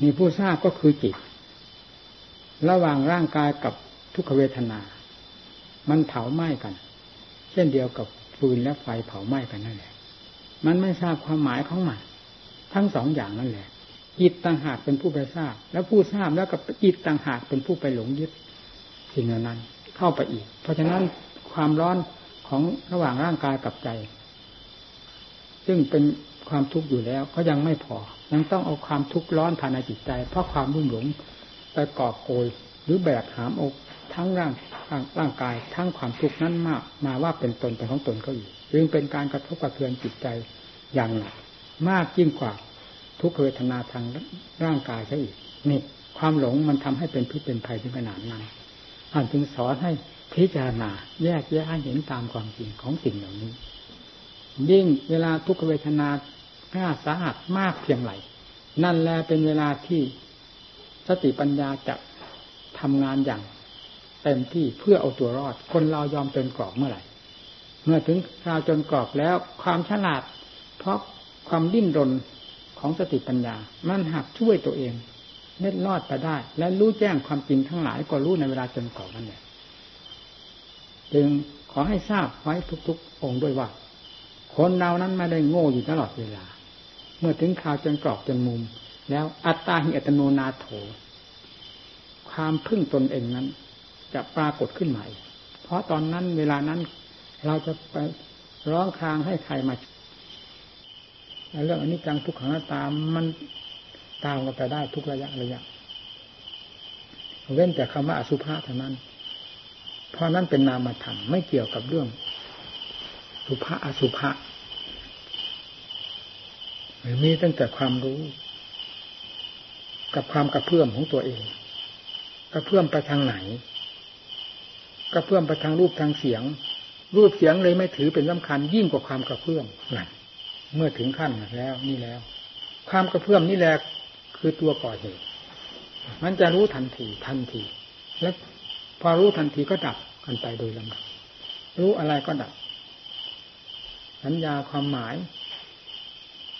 นี่ผู้ทราบก็คือจิต ระหว่างร่างกายกับทุกขเวทนา มันเผาไหม้กัน เช่นเดียวกับฟืนและไฟเผาไหม้กันนั่นแหละ มันไม่ทราบความหมายของมันทั้งสองอย่างนั่นแหละจิตต่างหากเป็นผู้ไปทราบ แล้วผู้ทราบแล้วกับจิตต่างหากเป็นผู้ไปหลงยึดสิ่งนั้น เข้าไปอีก เพราะฉะนั้นความร้อนของระหว่างร่างกายกับใจ ซึ่งเป็นความทุกข์อยู่แล้วก็ยังไม่พอ ยังต้องเอาความทุกข์ร้อนภายในจิตใจ เพราะความรุ่มหลง ไปกอบโกยหรือแบกหามอกทั้งร่างร่างกาย ทั้งความทุกข์นั้นมากมาว่าเป็นตนเป็นของตนก็อีกจึงเป็นการกระทบกระเทือนจิตใจอย่างหนักมากยิ่งกว่าทุกเวทนาทางร่างกายใช่อีกนี่ความหลงมันทำให้เป็นพิษเป็นภัยถึงขนาดนั้นอ่านจึงสอนให้พิจารณาแยกแยะให้เห็นตามความจริงของสิ่งเหล่านี้ ยิ่งเวลาทุกขเวทนาห้าสาหัสมากเพียงไรนั่นแหละเป็นเวลาที่ สติปัญญาจะทำงานอย่างเต็มที่เพื่อเอาตัวรอด คนเรายอมจนกรอบเมื่อไหร่ เมื่อถึงคราวจนกรอบแล้วความฉลาด เพราะความดิ้นรนของสติปัญญา มันหักช่วยตัวเองเน็ดรอดไปได้ และรู้แจ้งความจริงทั้งหลายก็รู้ในเวลาจนกรอบนั่นแหละจึงขอให้ทราบไว้ทุกๆ องค์ด้วยว่า คนเรานั้นไม่ได้โง่อยู่ตลอดเวลา เมื่อถึงคราวจนกรอบจนมุม แล้วอัตตาหิอัตโนนาโถ ความพึ่งตนเองนั้น จะปรากฏขึ้นใหม่ เพราะตอนนั้นเวลานั้น เราจะไปร้องครางให้ใครมาเรื่องอันนี้จังทุกขังตามมันตามกันไปได้ทุกระยะระยะ เว้นแต่คำว่าอสุภะเท่านั้น เพราะนั้นเป็นนามธรรมไม่เกี่ยวกับเรื่อง สุภะอสุภะมีตั้งแต่ความรู้ กับความกระเพื่อมของตัวเอง กระเพื่อมไปทางไหน กระเพื่อมไปทางรูปทางเสียง รูปเสียงเลยไม่ถือเป็นสำคัญ ยิ่งกว่าความกระเพื่อมนั่นเมื่อถึงขั้นแล้วนี่แล้ว ความกระเพื่อมนี่แหละคือตัวก่อเหตุมันจะรู้ทันทีทันที และพอรู้ทันทีก็ดับกันไปโดยลำดับรู้อะไรก็ดับ สัญญาความหมาย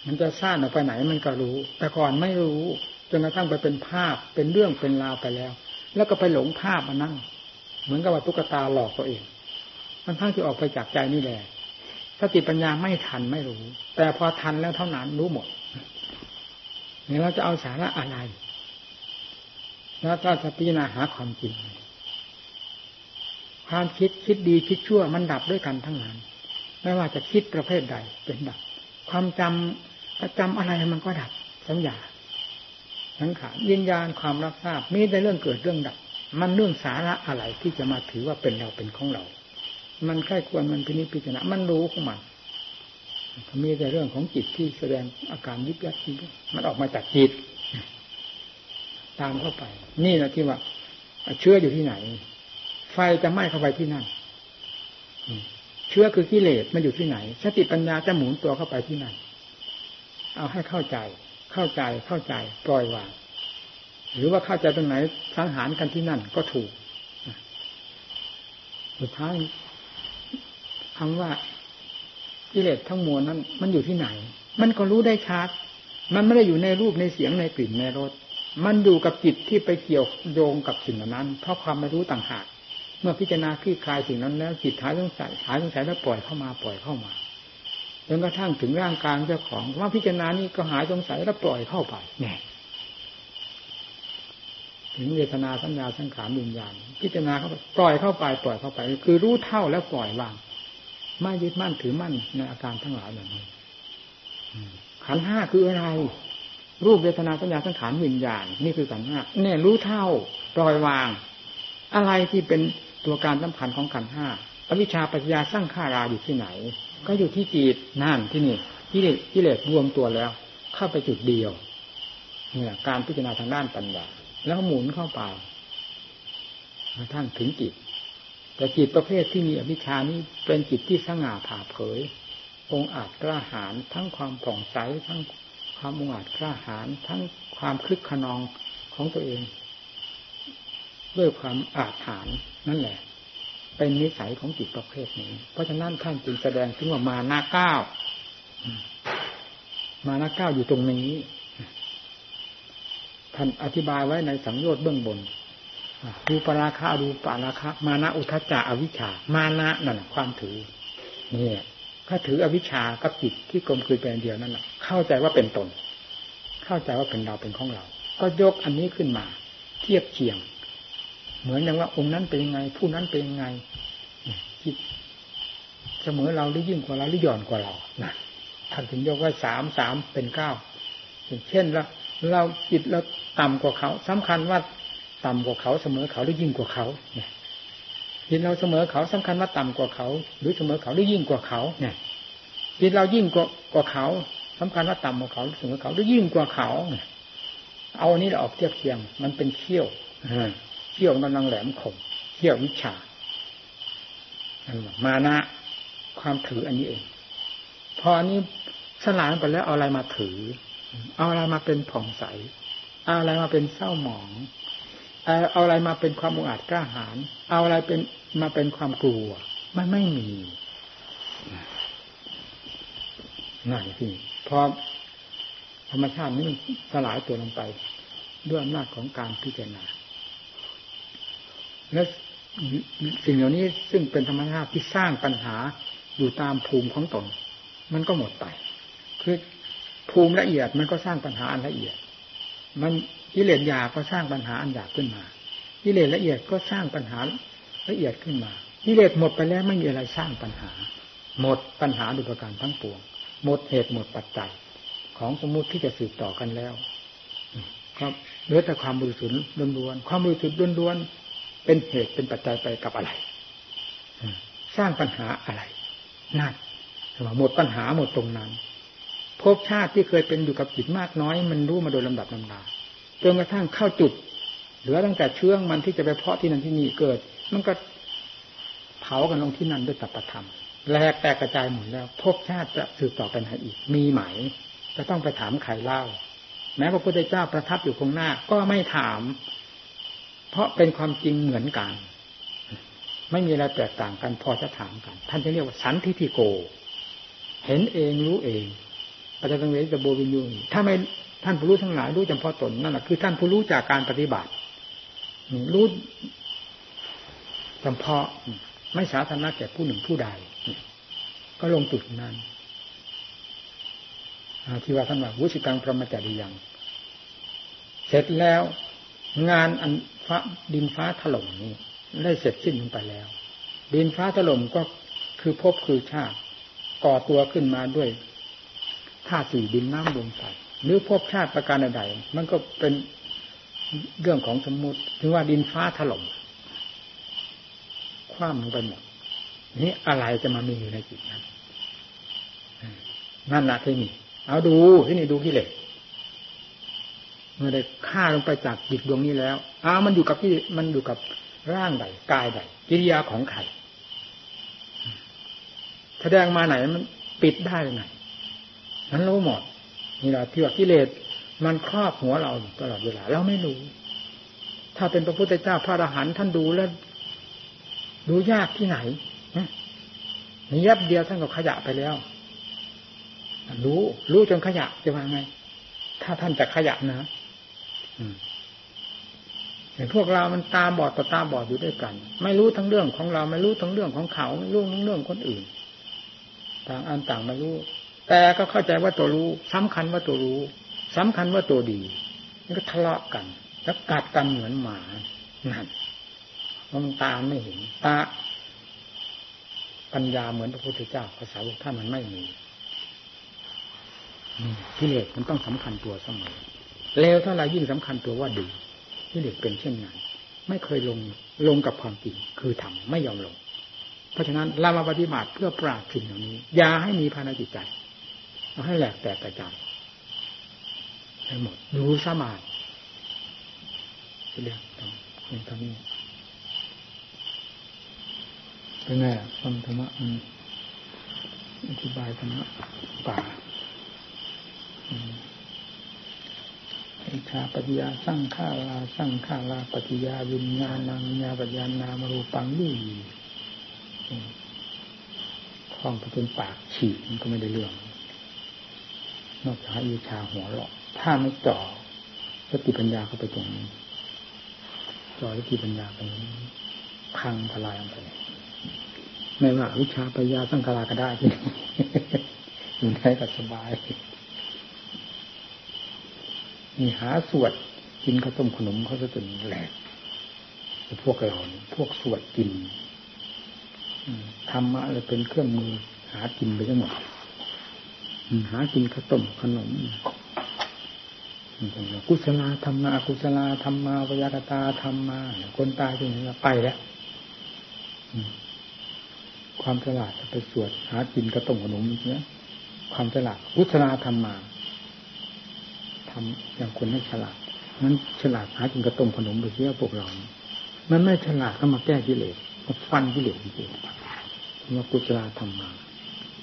มันจะสร้างออกไปไหนมันก็รู้ แต่ก่อนไม่รู้ จนกระทั่งไปเป็นภาพเป็นเรื่องเป็นราวไปแล้ว แล้วก็ไปหลงภาพมานั่ง เหมือนกับว่าตุ๊กตาหลอกตัวเองมันทั้งที่ออกไปจากใจนี่แหละสติปัญญาไม่ทันไม่รู้ แต่พอทันแล้วเท่านั้นรู้หมดนี่เราจะเอาสาระอะไร แล้วก็จะพิจารณาหาความจริงความคิดคิดดีคิดชั่วมันดับด้วยกันทั้งนั้น ไม่ว่าจะคิดประเภทใดเป็นดับ ความจำประจำอะไรมันก็ดับสัญญา สังขารวิญญาณความรับทราบมีแต่เรื่องเกิดเรื่องดับ มันเรื่องสาระอะไรที่จะมาถือว่าเป็นเราเป็นของเรา มันใกล้ควรมันพินิจพิจารณามันรู้ของมันมีแต่เรื่องของจิตที่แสดงอาการยิบยับยิบมันออกมาจากจิต ตามเข้าไป นี่นะที่ว่าเชื้ออยู่ที่ไหน ไฟจะไหม้เข้าไปที่นั่นเชื้อคือกิเลสมันอยู่ที่ไหนสติปัญญาจะหมุนตัวเข้าไปที่นั่น เอาให้เข้าใจ เข้าใจเข้าใจปล่อยวางหรือว่าเข้าใจตรงไหนสังหารกันที่นั่นก็ถูกสุดท้ายคำว่ากิเลสทั้งมวลนั้น มันอยู่ที่ไหน มันก็รู้ได้ชัดมันไม่ได้อยู่ในรูปในเสียงในกลิ่นในรสมันอยู่กับจิตที่ไปเกี่ยวโยงกับสิ่งนั้น เพราะความไม่รู้ต่างหาก เมื่อพิจารณาคลี่คลายสิ่งนั้นแล้วจิตหายสงสัยหายสงสัยแล้วปล่อยเข้ามาปล่อยเข้ามา จนกระทั่งถึงร่างกายเจ้าของว่าพิจารณานี้ก็หายสงสัยแล้วปล่อยเข้าไปเนี่ยถึงเวทนาสัญญาสังขารวิญญาณพิจารณาเข้าไปปล่อยเข้าไปปล่อยเข้าไป คือรู้เท่าแล้วปล่อยวางไม่ยึดมั่นถือมั่นในอาการทั้งหลายเหล่านี้ขันห้าคืออะไร รูปเวทนาสัญญาสังขารวิญญาณ นี่คือขันห้าเนี่ยรู้เท่าปล่อยวาง อะไรที่เป็นตัวการสำคัญของขันห้าอวิชชาปัญญาสร้างข้าราอยู่ที่ไหน ก็อยู่ที่จิตนั่นที่นี่กิเลสกิเลสรวมตัวแล้ว เข้าไปจุดเดียวเนี่ยการพิจารณาทางด้านปัญญาแล้วหมุนเข้าไปกระทั่งถึงจิต แต่จิตประเภทที่มีอวิชานี้เป็นจิตที่สง่าผ่าเผย องอาจกล้าหาญทั้งความผ่องใสทั้งความองอาจกล้าหาญทั้งความคลึกขนองของตัวเอง ด้วยความอาจฐานนั่นแหละ เป็นนิสัยของจิตประเภทนี้ เพราะฉะนั้นท่านจึงแสดงถึงว่ามานาเก้ามานาเก้าอยู่ตรงนี้ ท่านอธิบายไว้ในสังโยชน์เบื้องบนรูปราคะรูปราคะ มานะอุทจจะอวิชชา มานะนั่นความถือเนี่ยถ้าถืออวิชชากับจิตที่กลมกลืนเป็นเดียวนั่นแหละเข้าใจว่าเป็นตน เข้าใจว่าเป็นเราเป็นของเรา ก็ยกอันนี้ขึ้นมา เทียบเคียง เหมือนอย่างว่าองค์นั้นเป็นยังไง ผู้นั้นเป็นยังไงจิตเสมอเราหรือยิ่งกว่าเราหรือหย่อนกว่าเรานะท่านถึงยกว่าสามสามเป็นเก้าเช่นเราเราจิตเราต่ำกว่าเขาสำคัญว่าต่ำกว่าเขา เสมอเขาหรือยิ่งกว่าเขาเนี่ยจิตเราเสมอเขาสำคัญว่าต่ำกว่าเขา หรือเสมอเขาหรือยิ่งกว่าเขา เนี่ยจิตเรายิ่งกว่ากว่าเขาสำคัญว่าต่ำกว่าเขาเสมอเขาหรือยิ่งกว่าเขาเนี่ยเอาอันนี้เราออกเทียบเทียง มันเป็นเขี้ยว ขี้ยวกำลังแหลมคมเขี้ยววิชามานะ ความถืออันนี้เอง พออันนี้สลายไปแล้วเอาอะไรมาถือ เอาอะไรมาเป็นผ่องใส เอาอะไรมาเป็นเศร้าหมอง เอาอะไรมาเป็นความอุอาจกล้าหาญเอาอะไรเป็นมาเป็นความกลัว มันไม่มีนั่นสิพอธรรมชาตินี้สลายตัวลงไป ด้วยอำนาจของการพิจารณา และสิ่งเหล่านี้ซึ่งเป็นธรรมชาติที่สร้างปัญหาอยู่ตามภูมิของตน มันก็หมดไป คือภูมิละเอียดมันก็สร้างปัญหาอันละเอียด มันกิเลสหยาก็สร้างปัญหาอันหยาบขึ้นมากิเลสละเอียดก็สร้างปัญหาละเอียดขึ้นมากิเลสหมดไปแล้วไม่มีอะไรสร้างปัญหา หมดปัญหาดุประการทั้งปวง หมดเหตุหมดปัจจัย ของสมมุติที่จะสืบต่อกันแล้ว ครับเหลือแต่ความบริสุทธิ์ล้วนๆความบริสุทธิ์ล้วนๆ เป็นเหตุเป็นปัจจัยไปกับอะไร สร้างปัญหาอะไรนั่นหมดปัญหาหมดตรงนั้นภพชาติที่เคยเป็นอยู่กับจิตมากน้อย มันรู้มาโดยลำดับลำดาจนกระทั่งเข้าจุด เหลือตั้งแต่เชื่องมันที่จะไปเพาะที่นั่นที่นี่เกิด มันก็เผากันลงที่นั่นด้วยตัปธรรมแหลกแตกกระจายหมดแล้วภพชาติจะสืบต่อไปไหนอีก มีไหม จะต้องไปถามใครเล่า แม้พระพุทธเจ้าประทับอยู่ตรงหน้า ก็ไม่ถาม เพราะเป็นความจริงเหมือนกัน ไม่มีอะไรแตกต่างกันพอจะถามกัน ท่านจะเรียกว่าสันทิฏฐิโก เห็นเองรู้เองปัจจังเวสโบวิญญูถ้าไม่ท่านผู้รู้ทั้งหลายรู้จำเพาะตนนั่นแหละคือท่านผู้รู้จากการปฏิบัติ รู้จำเพาะไม่สาธารณะแก่ผู้หนึ่งผู้ใด ก็ลงจุดนั้นที่ว่าท่านว่าวุชิกังพรหมจริยัง เสร็จแล้ว งานอันฟ้าดินฟ้าถล่มนี้ได้เสร็จสิ้นลงไปแล้ว ดินฟ้าถล่มก็คือพบคือชาติ ก่อตัวขึ้นมาด้วยธาตุสี่ดินน้ำลมไฟหรือพบชาติประการใดมันก็เป็นเรื่องของสมมติถึงว่าดินฟ้าถล่มคว่ำลงไปหมดนี่อะไรจะมามีอยู่ในจิตนั้นนั่นแหละที่นี่เอาดูที่นี่ดูกิเลส เมื่อได้ฆ่าลงไปจากจิตดวงนี้แล้วอ้ามันอยู่กับที่มันอยู่กับร่างใดกายใดกิริยาของใครแสดงมาไหนมันปิดได้ไหนนั้นรู้หมดนี่แหละที่ว่ากิเลสมันครอบหัวเราตลอดเวลาเราไม่รู้ ถ้าเป็นพระพุทธเจ้าพระอรหันต์ท่านดูแล้ว ดูยากที่ไหนนี่ยับเดียวท่านก็ขยะไปแล้วรู้ รู้จนขยะจะว่าไง ถ้าท่านจะขยะนะ เห็นพวกเรามันตาบอดต่อตาบอดอยู่ด้วยกัน ไม่รู้ทั้งเรื่องของเราไม่รู้ทั้งเรื่องของเขา ไม่รู้ทั้งเรื่องคนอื่น ต่างอันต่างไม่รู้ แต่ก็เข้าใจว่าตัวรู้สำคัญว่าตัวรู้สำคัญว่าตัวดีมันก็ทะเลาะกัน แล้วกัดกันเหมือนหมานั่นมันตาไม่เห็น ตาปัญญาเหมือนพระพุทธเจ้าภาษาถ้านมันไม่มีกิเลสมันต้องสำคัญตัวเสมอ เลวเท่าไรยิ่งสำคัญตัวว่าดีกิเลสเป็นเช่นนั้นไม่เคยลงลงกับความจริงคือทำไม่ยอมลง เพราะฉะนั้นเรามาปฏิบัติเพื่อปราบสิ่งเหล่านี้อย่าให้มีภายในจิตใจเอาให้แหลกแตกกระจายให้หมดดูสมาธิเรียกตรงนี้ตรงนี้เป็นไงฟังธรรมะมันอธิบายธรรมะป่า อิชาปัญญาสร้างข้าลาสร้างข้าลาปฏิยาวิญญาณังญาปัญญานามรูปังนี่ท่องไปจนปากฉีกมันก็ไม่ได้เรื่อง นอกจากอิชาหัวเราะถ้าไม่จ่อสติปัญญาเข้าไปตรงนี้จ่อสติปัญญาไปพังทลายลงไปไม่ว่าวิชาปัญญาสังขาราก็ได้ที่อยู่ได้ก็สบาย มีหาสวดกินข้าวต้มขนมเขาจะจนแหลกพวกเราพวกสวดกินธรรมะเลยเป็นเครื่องมือ หากินไปทั้งหมดหากินข้าวต้มขนมกุศลธรรมากุศลธรรมาวิยากตาธรรมาคนตายที่ไหนไปแล้วความฉลาดไปสวดหากินกระต้มขนมเนี่ยความฉลาดกุศลธรรมา ทำอย่างคนไม่ฉลาดมันฉลาดหากินกระต้มขนมไปเสียพวกเรา มันไม่ฉลาดก็มาแก้กิเลสมาฟันกิเลสจริงๆมากุศลธรรมมา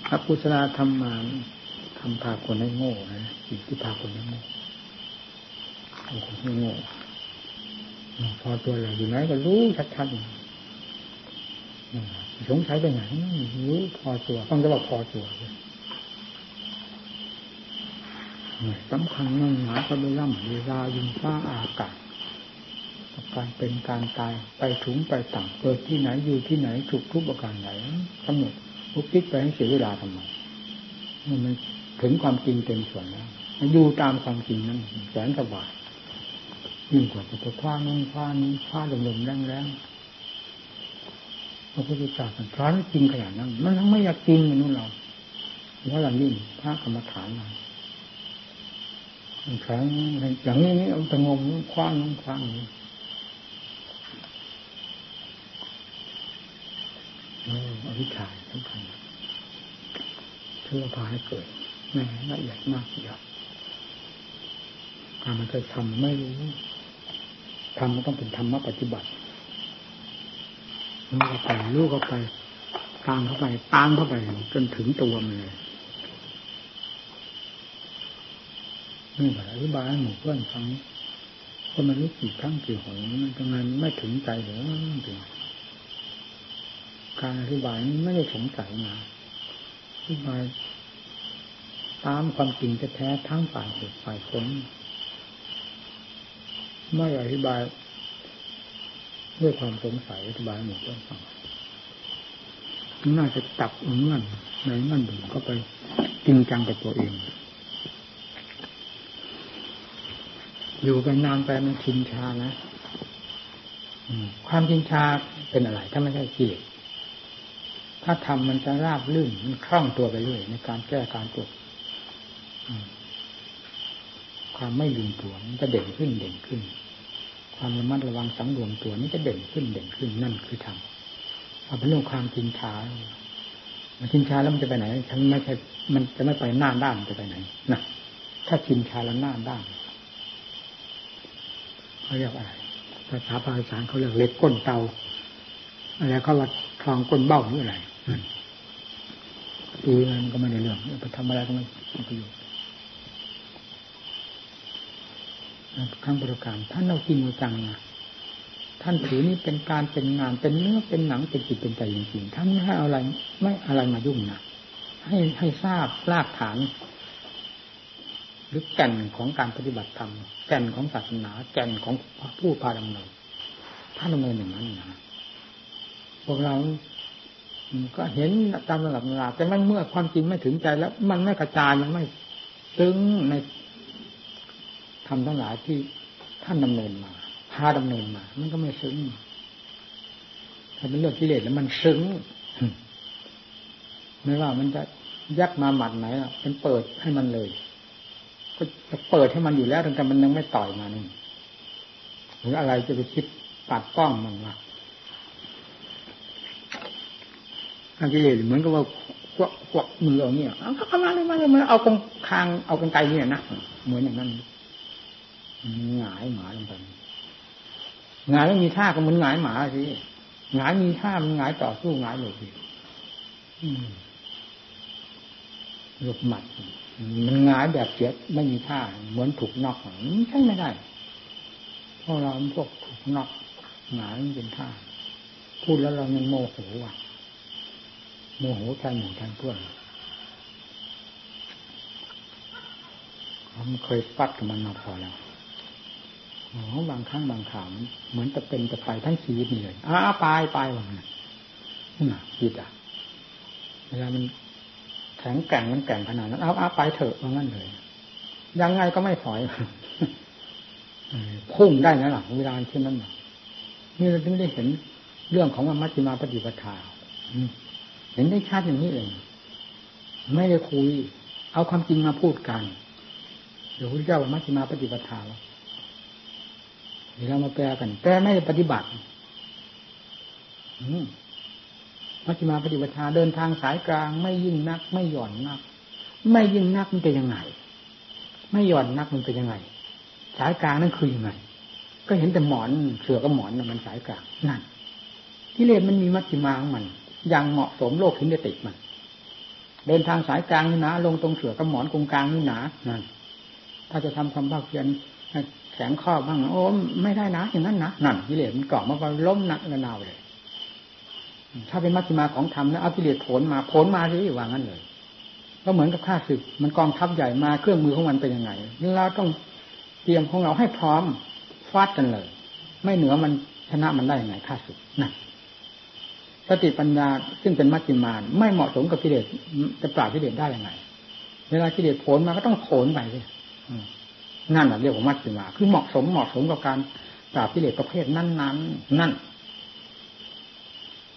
อกุศลธรรมมาทำพาคนให้โง่นะสิ่งที่พาคนให้โง่ทำคนให้โง่พอตัวเราอยู่ไหนก็รู้ชัดๆสงสัยไปไหนรู้พอตัวต้องจะบอกพอตัว สำคัญนั่งหนาก็ไปล่ำเวลายิงฟ้าอากาศการเป็นการตายไปถุงไปต่ำเกิดที่ไหนอยู่ที่ไหนถูกทุกประการไหนกำหนดพุกคิดไปให้เสียเวลาทำไมมันถึงความจริงเต็มส่วนแล้วอยู่ตามความจริงนั้นแสนสบายยิ่งกว่าจะไปคว้านู่นคว้านี้คว้าลมๆแรงๆพระพุทธเจ้าสอนจริงขนาดนั้น มันทั้งไม่อยากจริงนู่นเราเพราะเรายิ่งพระกรรมฐานมา ครั้งอย่างนี้นี่เอาตะงมคว้างคว้างอวิชาสำคัญเชื่อพาให้เกิดแม่ละเอียดมากเดียวการมันจะทำไม่รู้ทำมันต้องเป็นธรรมะปฏิบัติรู้เข้าไปรู้เข้าไปตามเข้าไปตามเข้าไปจนถึงตัวมันเลย นี่แหละอธิบายให้หมู่เพื่อนฟังก็มันรู้กี่ครั้งกี่หนมันทำไมไม่ถึงใจหรือจริงการอธิบายไม่ได้สงสัยมาอธิบายตามความจริงจะแท้ทั้งฝ่ายเหตุฝ่ายผลไม่อธิบาย ด้วยความสงสัยอธิบายหมดด้วยฟังน่าจะตับเงื่อนในเงื่อนดึงก็ไปจริงจังกับตัวเอง อยู่ไปนนานไปมันชินชานะความชินชาเป็นอะไร ถ้าไม่ใช่กิเลสถ้าทำมันจะราบลื่นมันคล่องตัวไปเรื่อยในการแก้การตกความไม่ลืมตัวมันจะเด่นขึ้นเด่นขึ้น ความระมัดระวังสังรวมตัวนี้จะเด่นขึ้นเด่นขึ้นนั่นคือธรรมเอาเป็นเรื่องความกินชามันกินชาแล้วมันจะไปไหนฉันไม่ใช่มันจะไม่ไปหน้าด้านจะไปไหนนะถ้ากินชาแล้วหน้าด้าน เขาเรียกอะไรภาษาภาษาเขาเรียกเล็กก้นเตาอะไรเขาว่าทองก้นเบ้าหรืออะไรตีมันก็ไม่ได้เรื่องไปทำอะไรก็ไม่ประโยชน์ครั้งประการท่านเอาจริงเอาจังนะท่านถือนี่เป็นการเป็นงานเป็นเนื้อเป็นหนังเป็นจิตเป็นใจจริงๆท่านไม่ให้อะไร ไม่อะไรมายุ่งนะให้ให้ทราบรากฐาน หรือแก่นของการปฏิบัติธรรมแก่นของศาสนา แก่นของผู้พาดำเนินท่านดำเนินอย่างนั้นนะพวกเราก็เห็นตามระดับเวลาแต่มันเมื่อความจริงไม่ถึงใจแล้ว มันไม่กระจายมันไม่ซึ้งในทำทั้งหลายที่ท่านดำเนินมาพาดำเนินมา มันก็ไม่ซึ้งถ้าเป็นเรื่องกิเลสแล้วมันซึ้งไม่ว่ามันจะยักมาหมัดไหนอะเป็นเปิดให้มันเลย ก็จะเปิดให้มันอยู่แล้วแต่มันยังไม่ต่อยมานี่หรืออะไรจะไปคิดปัดป้องมันมาอันกิเลสเหมือนกับว่าควักควักมือเอาเนี่ยเอาเข้ามาเลยมาเลยมาเอากงคางเอากงไกเนี่ยนะเหมือนอย่างนั้นหงายหมาลงไปหงายไม่มีท่าก็เหมือนหงายหมาสิหงายมีท่ามันหงายต่อสู้หงายเลยสิหลบหมัด มันงายแบบเสียไม่มีท่า เหมือนถูกนอกใช่ไม่ได้เพราะเราพวกถูกนอกหงายเป็นท่า พูดแล้วเรายังโมโหว่ะโมโหแทนหมู่แทนเพื่อนผมเคยฟัดกับมันมาพอแล้วอ๋อบางครั้งบางข่าวเหมือนจะเป็นจะไปทั้งชีวิตนี่เลยอ้าไปไปว่างั้นน่ะจิตอะเวลามัน ข็งแกร่งมันแกร่งขนาดนั้นเอาอาไปเถอะว่างั้นเลย ยังไงก็ไม่ถอยพุ่งได้นะหลังเวลาเช่นนั้นนี่เราถึงได้เห็นเรื่องของมัชฌิมาปฏิปทาเห็นได้ชัดอย่างนี้เองไม่ได้คุย เอาความจริงมาพูดกันเดี๋ยวพระเจ้ามัชฌิมาปฏิปทาเดี๋ยวเรามาแปลกัน แต่ไม่ได้ปฏิบัติมั มัชฌิมาปฏิปทาเดินทางสายกลาง ไม่ยิ่งนัก ไม่หย่อนนัก ไม่ยิ่งนักมันเป็นยังไง ไม่หย่อนนักมันเป็นยังไง สายกลางนั่นคือยังไง ก็เห็นแต่หมอนเสือกับหมอนมันสายกลางนั่นกิเลสมันมีมัชฌิมาของมัน อย่างเหมาะสมโลกถึงจะติดมัน เดินทางสายกลางนี่นะลงตรงเสือกับหมอนกงกลางนี่นะนั่นถ้าจะทำความภาคเพียรแข็งข้อบ้างโอ้ไม่ได้นะอย่างนั้นนะนั่นกิเลสมันเกาะมาก็ล้มหนักระนาวเลย ถ้าเป็นมัชฌิมาของธรรมนะเอากิเลสผลมาผลมาที่วางนั้นเลยก็เหมือนกับข้าศึก มันกองทัพใหญ่มาเครื่องมือของมันเป็นยังไงเราต้องเตรียมของเราให้พร้อมฟาดกันเลย ไม่เหนือมันชนะมันได้ยังไงข้าศึกนั่นสติปัญญาซึ่งเป็นมัชฌิมานไม่เหมาะสมกับกิเลสจะปราบกิเลสได้ยังไง เวลากิเลสผลมาก็ต้องโผลไปเลยนั่นแหละเรียกว่ามัชฌิมา คือเหมาะสมเหมาะสมกับการปราบกิเลสประเภทนั้นนั้น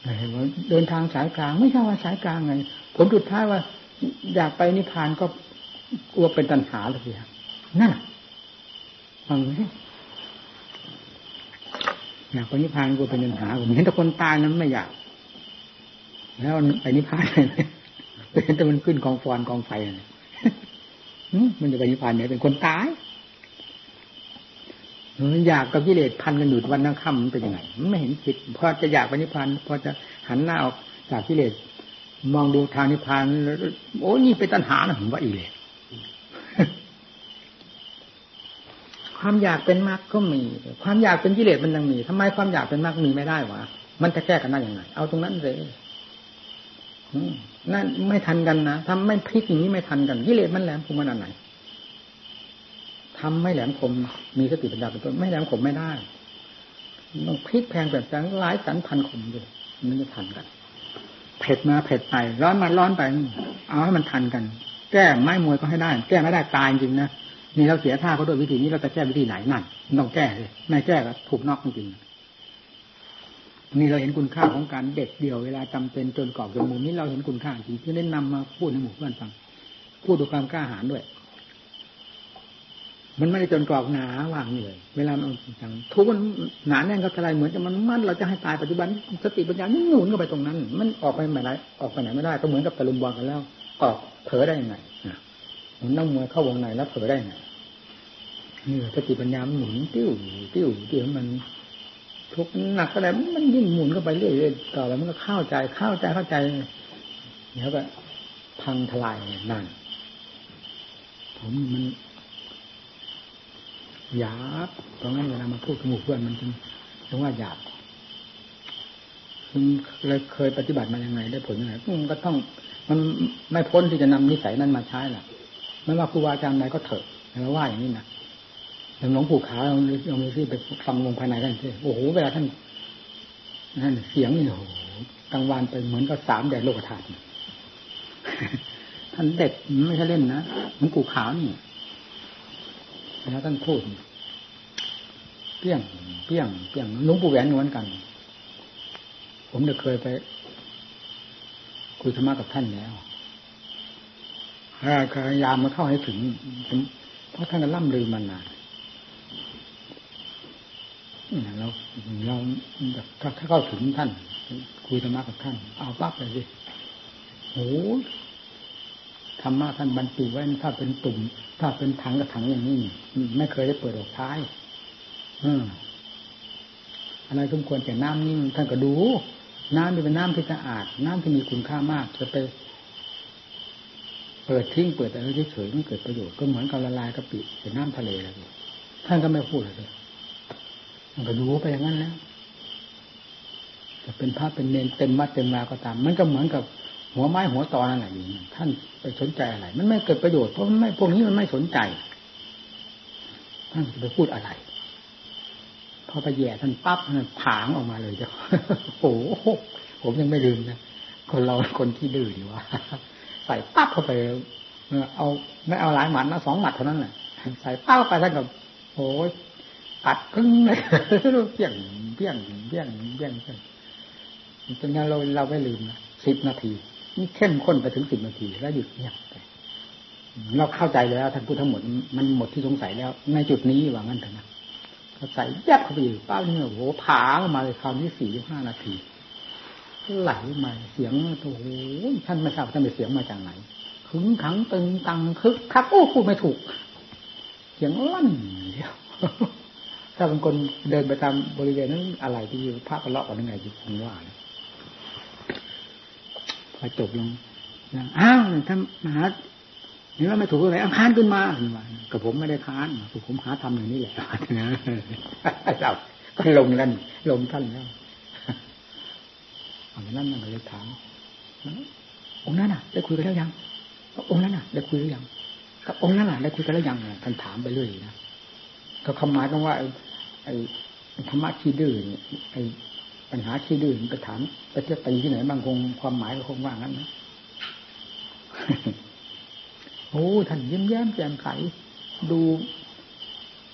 นั่นเดินทางสายกลาง ไม่ใช่ว่าสายกลางไงผลสุดท้ายว่า อยากไปนิพพานก็กลัวเป็นตัณหาเลยสินั่นฟังไหมอยากไปนิพพานกลัวเป็นตัณหาผมเห็นแต่คนตายนั้นไม่อยาก แล้วไปนิพพานเลยเห็นแต่มันขึ้นกองฟอนกองไฟมันจะไปนิพพานเนี่ยเป็นคนตาย อยากกับกิเลสพันกันอยู่วันนั่งค่ำมันเป็นยังไงไม่เห็นผิดพอจะอยากไปนิพพานพอจะหันหน้าออกจากกิเลสมองดูทางนิพพานโอ้นี่เป็นตัณหานะผมว่าอีเลยความอยากเป็นมรรคก็มี ความอยากเป็นกิเลสมันยังมีทำไมความอยากเป็นมรรคมีไม่ได้วะมันจะแก้กันได้ยังไง เอาตรงนั้นเลยนั่นไม่ทันกันนะทำไม่พลิกอย่างนี้ไม่ทันกันกิเลสมันแหลมคมมันอันไหน ทำไม่แหลมคมมีสติปัญญาเป็นต้นไม่แหลมคมไม่ได้ต้องพลิกแพงแบบจังหลายสันพันคมเลยมันจะทันกัน เผ็ดมาเผ็ดไปร้อนมาร้อนไป เอาให้มันทันกัน แก้ไม้มวยก็ให้ได้ แก้ไม่ได้ตายจริงนะนี่เราเสียท่าเขาด้วยวิธีนี้เราจะแก้วิธีไหนนั่นต้องแก้เลยไม่แก้ก็ถูกนอกจริงนี่เราเห็นคุณค่าของการเด็ดเดี่ยวเวลาจำเป็นจนกรอบจนมุมนี้เราเห็นคุณค่าจริงที่ได้นำมาพูดในหมู่เพื่อนฟังพูดด้วยความกล้าหาญด้วย มันไม่ได้จนกรอกหนาว่างนี่เลยเวลามันอย่างทุกมันหนาแน่นก็อะไรเหมือนจะมันมั่นเราจะให้ตายปัจจุบันสติปัญญานี่หนุนเข้าไปตรงนั้น มันออกไปไหนออกไปไหนไม่ได้ก็เหมือนกับตะลุมบอลกันแล้วออกเผลอได้ยังไงมันนั่งมวยเข้าวงในแล้วเผลอได้ยังไงนี่สติปัญญามันหมุนติ้วติ้วติ้วมันทุกหนักอะไรมันยิ่งหมุนเข้าไปเรื่อยๆต่อแล้วมันก็เข้าใจเข้าใจเข้าใจแล้วก็พังทลายนั่นผมมัน หยาบเพราะงั้นเวลามาพูดกับหมู่เพื่อนมันจึงถึงว่าหยาบคุณเลยเคยปฏิบัติมายังไง ได้ผลยังไงมันก็ต้อง มันไม่พ้นที่จะนำนิสัยนั้นมาใช้แหละไม่ว่าครูบาอาจารย์ใดก็เถอะแล้วว่าอย่างนี้นะอย่างหลวงปู่ขาวเราเราไปที่ไปฟังวงภายในท่านที่โอ้โหเวลาท่านนั่นเสียงนี่โอ้โหกลางวันไปเหมือนกับสามแดดโลกธาตุท่านเด็ดไม่ใช่เล่นนะหลวงปู่ขาวนี่ แล้วท่านพูดเปี้ยงเปี้ยงเปี้ยงลุงปู่แหวนเหมือนกัน ผมเคยไป คุยธรรมะกับท่านแล้วพยายามมาเข้าให้ถึงเพราะท่านก็ล่ำลือมานานเราเราถ้าเข้าถึงท่าน คุยธรรมะกับท่าน เอาปั๊บเลยสิโอ้ ธรรมะท่านบรรจุไว้ถ้าเป็นตุ่ม ถ้าเป็นถังกับถังอย่างนี้ไม่เคยได้เปิดออกท้าย อืมอะไรสมควรแก่น้ำนี่ท่านก็ดู น้ำที่เป็นน้ำที่สะอาด น้ำที่มีคุณค่ามากจะไปเปิดทิ้งเปิดอะไรเฉยๆไม่เกิดประโยชน์ก็เหมือนกับละลายกะปิเป็นน้ำทะเลอะไรท่านก็ไม่พูดเลยมันก็ดูไปอย่างนั้นแล้วจะเป็นพระเป็นเนนเต็มวัดเต็มมาก็ตาม มันก็เหมือนกับ หัวไม้หัวตอนั่นแหละอย่างนี้ท่านไปสนใจอะไร มันไม่เกิดประโยชน์เพราะมันไม่พวกนี้มันไม่สนใจ ท่านจะไปพูดอะไร พอไปแย่ท่านปั๊บมันผางออกมาเลยจ้ะโอ้โหผมยังไม่ลืมนะคนเราคนที่ดื้อดีว่าใส่ปั๊บเข้าไปเอาไม่เอาหลายหมัดนะสองหมัดเท่านั้นแหละใส่ปั๊บไปท่านกับโอ้ยกัดครึ่งเลยเปี้ยงเปี้ยงเปี้ยงเปี้ยงเปี้ยงจนเราเราไม่ลืมนะสิบนาที นี่เข้มข้นไปถึงสิบนาที แล้วหยุดเงียบไปเราเข้าใจแล้วท่านพูดทั้งหมดมันหมดที่สงสัยแล้ว ในจุดนี้ว่างั้นเถอะนะเขาใส่ยับเข้าไปอยู่ป้าเนี่ยโอ้โหผาออกมาเลยคราวนี้สี่ห้านาทีไหลมาเสียงโอ้โหท่านไม่ทราบท่านไปเสียงมาจากไหนขึงขังตึงตังคึกคักโอ้พูดไม่ถูก เสียงลั่นเดียวถ้าบางคนเดินไปตามบริเวณนั้นอะไรที่อยู่ภาพกระเลาะกันยังไงอยู่ผมว่า พอจบลงอ้าวถ้ามหาเห็นว่าไม่ถูกอะไรอ้าค้านขึ้นมากับผมไม่ได้ค้านผมหาทำอย่างนี้แหละเราก็ลงแล้วลงท่านแล้วอันนั้นมันเลยถามองค์นั้นน่ะ ได้คุยกันแล้วยังองค์นั้นน่ะ ได้คุยหรือยังกับองค์นั้นน่ะ ได้คุยกันแล้วยังท่านถามไปเรื่อยนะก็คำหมายกันว่าไอ้ธรรมะขี้ดื้อไอ้ ปัญหาขี้ดื้อไปถามไปเที่ยวตีที่ไหนบางคงความหมายก็คงว่างั้นนะโอ้ท่านยิ้มแย้มแจ่มใสดู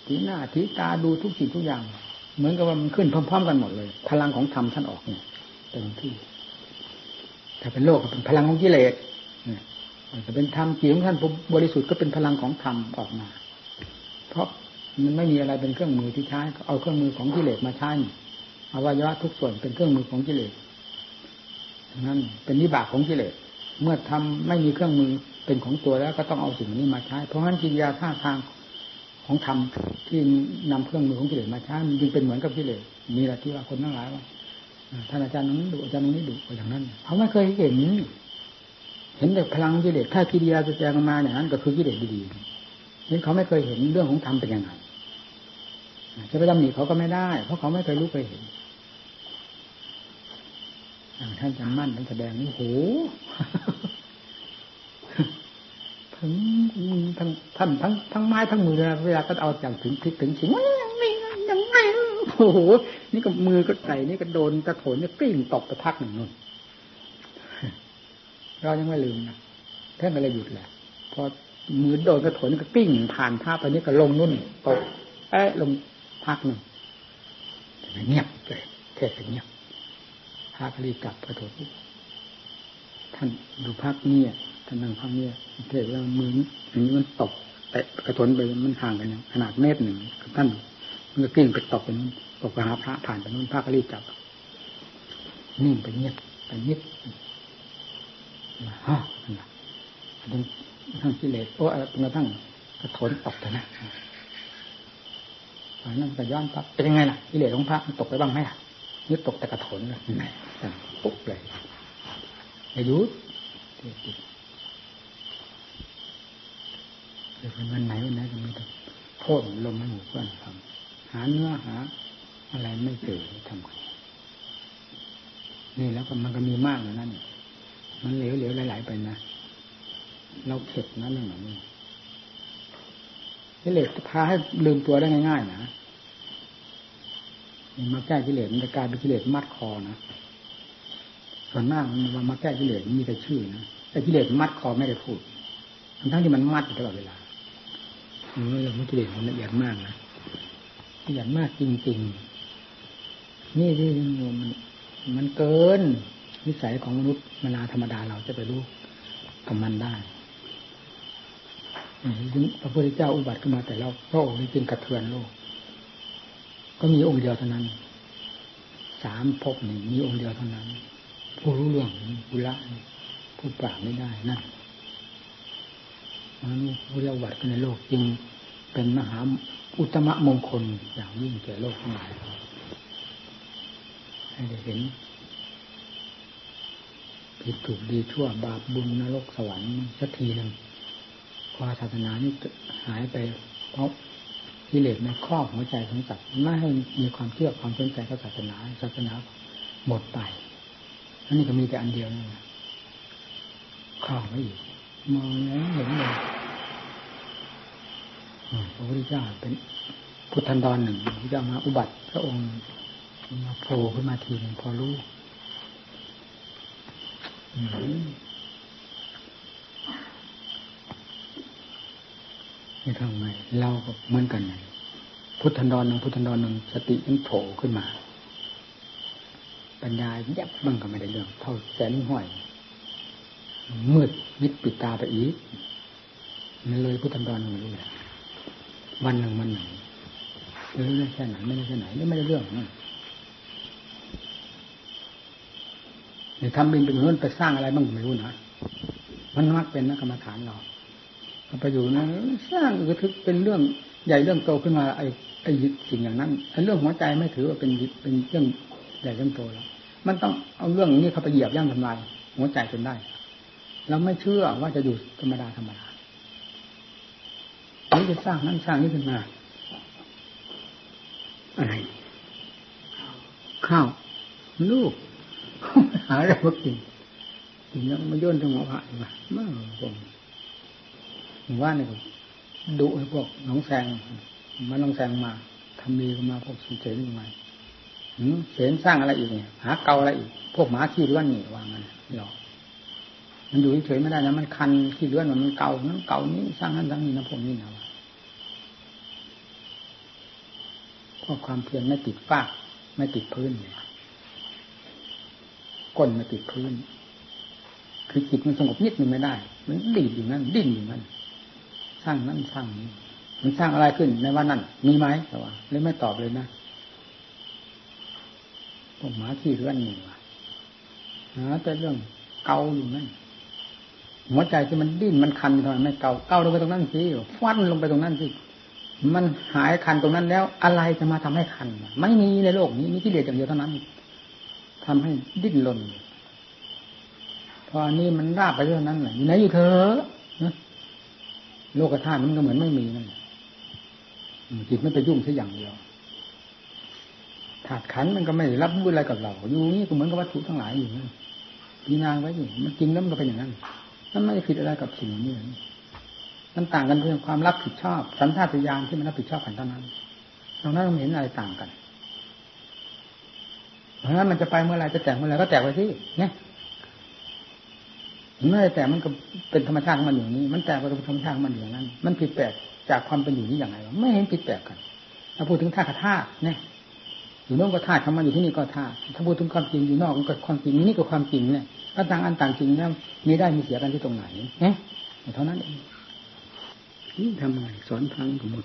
ทีหน้าทีตาดูทุกสิ่งทุกอย่าง เหมือนกับว่ามันขึ้นพร้อมๆกันหมดเลย พลังของธรรมท่านออกเนี่ยเต็มที่ถ้าเป็นโลกก็เป็นพลังของกิเลสเนี่ยจะเป็นธรรมจิตของท่านบริสุทธิ์ก็เป็นพลังของธรรมออกมา เพราะมันไม่มีอะไรเป็นเครื่องมือที่ใช้เอาเครื่องมือของกิเลสมาใช้ อวัยวะทุกส่วนเป็นเครื่องมือของกิเลสนั้นเป็นนิบากของกิเลสเมื่อทำไม่มีเครื่องมือเป็นของตัวแล้วก็ต้องเอาสิ่งนี้มาใช้ เพราะฉะนั้นกิริยาท่าทางของธรรมที่นำเครื่องมือของกิเลสมาใช้มันจึงเป็นเหมือนกับกิเลสมีหละที่ว่าคนทั้งหลายว่าท่านอาจารย์นั้นดุอาจารย์นี้ดุอย่างนั้นเขาไม่เคยเห็นเห็นแต่พลังกิเลสถ้ากิริยาจะแจงมาอย่างนั้นก็คือกิเลสดีๆนี่เขาไม่เคยเห็นเรื่องของธรรมเป็นยังไงจะไปตำหนิเขาก็ไม่ได้ เพราะเขาไม่เคยรู้เคยเห็น ท่านจำมั่นท่านแสดงนี่โหทั้งทั้งท่านทั้งทั้งไม้ทั้งมือเวลาก็เอาอย่างถึงทิศถึงชิงไม่ยังไงโอ้โหนี่ก็มือก็ใส่นี่ก็โดนกระโถนนี่กลิ้งตกกระทักหนึ่งนู่นเรายังไม่ลืมนะท่านอะไรหยุดแหละพอมือโดนกระโถนก็กลิ้งผ่านท่าไปนี่ก็ลงนู่นตกเอ๊ะลงพักหนึ่งเงียบเลยเทศเงียบ พระรีกลับกระโถท่านดูพักเนี่ยท่านนั่งพักเนี่ยเทศว่ามืออย่างนี้มันตกแต่กระโถนไปมันห่างกันขนาดเมตรหนึ่งท่านมันก็กลิ้งไปตกเป็นตกไปหาพระผ่านไปนู้นพระก็รีบจับนิ่งไปเงียบไปเงียบฮะนั่นทั้งกิเลสโอ้จนกระทั่งกระโถนตกแต่นะนนั้นก็ย้อนปั๊บเป็นยังไงล่ะกิเลสของพระมันตกไปบ้างไหมล่ะ นี่ตกต่กระถนเลยไหนปุ๊บเลยอายุเดี๋ยววันไหนวันไหนก็ไม่ต้โทษลมให้หมู่เพื่อนทำหาเนื้อหา อะไรไม่เจอทำไงนี่แล้วก็มันก็มีมากอย่างนั้นมันเหลวเหลวไหลๆไปนะเราเข็ดนะเรื่องแบบนี้กิเลสพาให้ลืมตัวได้ง่ายๆนะ มาแก้กิเลสมันจะกลายเป็นกิเลสมัดคอนะส่วนมากมันมาแก้กิเลสมีแต่ชื่อนะแต่กิเลสมัดคอไม่ได้พูดทั้งที่มันมัดตลอดเวลานี่เราไม่กิเลสมันละเอียดมากนะละเอียดมากจริงๆ นี่ที่มันมันเกินนิสัยของมนุษย์มนาธรรมดาเราจะไปรู้กับมันได้พระพุทธเจ้าอุบัติขึ้นมาแต่เราพระองค์นี้จึงกระเทือนโลก ก็มีองค์เดียวเท่านั้น สามภพนึ่มีองค์เดียวเท่านั้น ผู้รู้เรื่องผู้ละผู้ปราบไม่ได้นั่นนั้นผู้เรียกวัดกันในโลกจึงเป็นมหาอุตมะมงคลอย่างยิ่งแก่โลกทั้งหลายให้ได้เห็นผิดถูกดีชั่วบาปบุญนรกสวรรค์สักทีหนึ่งพอศาสนานี่หายไปเพราะ กิเลสมันครอบหัวใจของสัตว์ไม่ให้มีความเชื่อความสนใจกับศาสนาศาสนาหมดไปอันนี้ก็มีแต่อันเดียวนี่นะครอบไว้อีกมองแล้วเห็นเลยพระพุทธเจ้าเป็นพุทธันดรหนึ่งพระเจ้ามาอุบัติพระองค์มาโผล่ขึ้นมาทีหนึ่งพอรู้ นี่ทำไงเราก็เหมือนกัน พุทธันดรหนึ่งพุทธันดรหนึ่งสติมันโผล่ขึ้นมา ปัญญาแยบมันก็ไม่ได้เรื่อง เท่าแสนห้อย มืดมิดปิดตาไปอีกมันเลยพุทธันดรหนึ่งรู้เลยวันหนึ่งวันหนึ่งเรื่องแค่ไหนไม่ได้แค่ไหนไม่ได้เรื่องเนี่ยทำบินเป็นเงินไปสร้างอะไรบ้างไม่รู้นะมันมักเป็นนักกรรมฐานเรา ไปอยู่นะสร้างก็ถือเป็นเรื่องใหญ่เรื่องโตขึ้นมาไอ้ไอ้สิ่งอย่างนั้นไอ้เรื่องหัวใจไม่ถือว่าเป็นเป็นเรื่องใหญ่เรื่องโตแล้ว มันต้องเอาเรื่องนี้เข้าไปเหยียบย่ำทำลายหัวใจจนได้เราไม่เชื่อว่าจะอยู่ธรรมดาธรรมดานี่จะสร้างนั่นสร้างนี่ขึ้นมาอะไรข้าวลูกหาอะไรมากินกินแล้วมาย่นถึงหัวพระมาเมื่อ ผมว่าเนี่ดุไอ้พวกน้องแซงมันน้องแซงมาทำดีมาพวกสุเฉยนี่มาเห็นสร้างอะไรอีกเนี่ยหาเกาอะไรอีก พวกหมาขี้เลื่อนนี่วางมันหรอกมันอยู่เฉยไม่ได้นะมันคันขี้เลื่อนมันเกานั้นเกานี้สร้างนั้นสร้างนี้นะพวกนี้นะเพราะความเพียรไม่ติดฟาก ไม่ติดพื้นก้นไม่ติดพื้น คือจิตมันสงบนิดนึงไม่ได้ มันดิ้นอยู่นั่นดิ้นอยู่นั่น ร้างนั่นสร้างนี้มันสร้างอะไรขึ้นในวันนั้น มีไหมแต่ว่าเลยไม่ตอบเลยนะพวกหมาขี้เลื่อนนี่ว่ะหาแต่เรื่องเกาอยู่นั่นหัวใจที่มันดิ้นมันคันทำไมไม่เกาเกาลงไปตรงนั้นสิฟันลงไปตรงนั้นสิมันหายคันตรงนั้นแล้ว อะไรจะมาทำให้คันไม่มีในโลกนี้มีกิเลสอย่างเดียวเท่านั้นทำให้ดิ้นรนพอนี้มันราบไปเรื่องนั้นแหละอยู่ไหนอยู่เธอ โลกธาตุมันก็เหมือนไม่มีนั่นจิตไม่ไปยุ่งแค่อย่างเดียวถาดขันมันก็ไม่รับรู้อะไรกับเรา อยู่นี่ก็เหมือนกับวัตถุทั้งหลายอยู่นั่นพิจารณาไว้อยู่มันจริงแล้วมันก็เป็นอย่างนั้นมันไม่ผิดอะไรกับสิ่งนี้มันต่างกันเรื่องความรับผิดชอบ สันทาตญาณที่มันรับผิดชอบกันเท่านั้นตรงนั้นเราเห็นอะไรต่างกันเพราะฉะนั้นมันจะไปเมื่อไรจะแตกเมื่อไรก็แตกไปที่เนี่ย เมื่อแต่มันก็เป็นธรรมชาติของมันอย่างนี้ มันแตกไปเป็นธรรมชาติของมันอย่างนั้น มันผิดแปลกจากความเป็นอยู่นี้อย่างไรไม่เห็นผิดแปลกกันถ้าพูดถึงธาตุธาตุเนี่ยอยู่นอกก็ธาตุทำมาอยู่ที่นี่ก็ธาตุถ้าพูดถึงความจริงอยู่นอกก็ความจริงนี่ก็ความจริงเนี่ยถ้าต่างอันต่างจริงแล้วมีได้มีเสียกันที่ตรงไหนเนี่ยเท่านั้นเองนี่ทำไงสอนพังหมด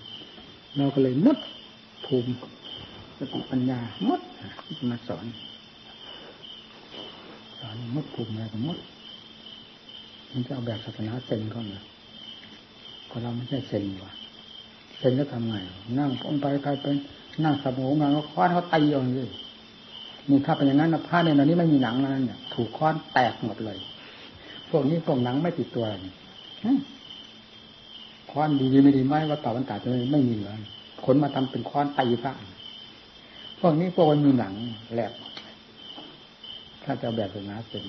เราก็เลยมดภูมิสติปัญญามดมาสอนสอนมดภูมิอะไรก็มด มันจะเอาแบบศาสนาเซนก็เหรอก็เราไม่ใช่เซนว่ะเซนก็ทำไงนั่งพ้นไปไปเป็นนั่งสมูมานก็ค้อนเขาตีเอาเลยนี่ถ้าเป็นอย่างนั้นนะผ้าในตอนนี้ไม่มีหนังแล้วนั่นเนี่ย ถูกค้อนแตกหมดเลย พวกนี้พวกหนังไม่ติดตัวนี่ค้อนดีไม่ดีไหมว่าต่อวันตาจะไม่มีเหลือขนมาทำเป็นค้อนตีพระพวกนี้พวกมันมีหนังแหลกถ้าจะแบบศาสนาเป็น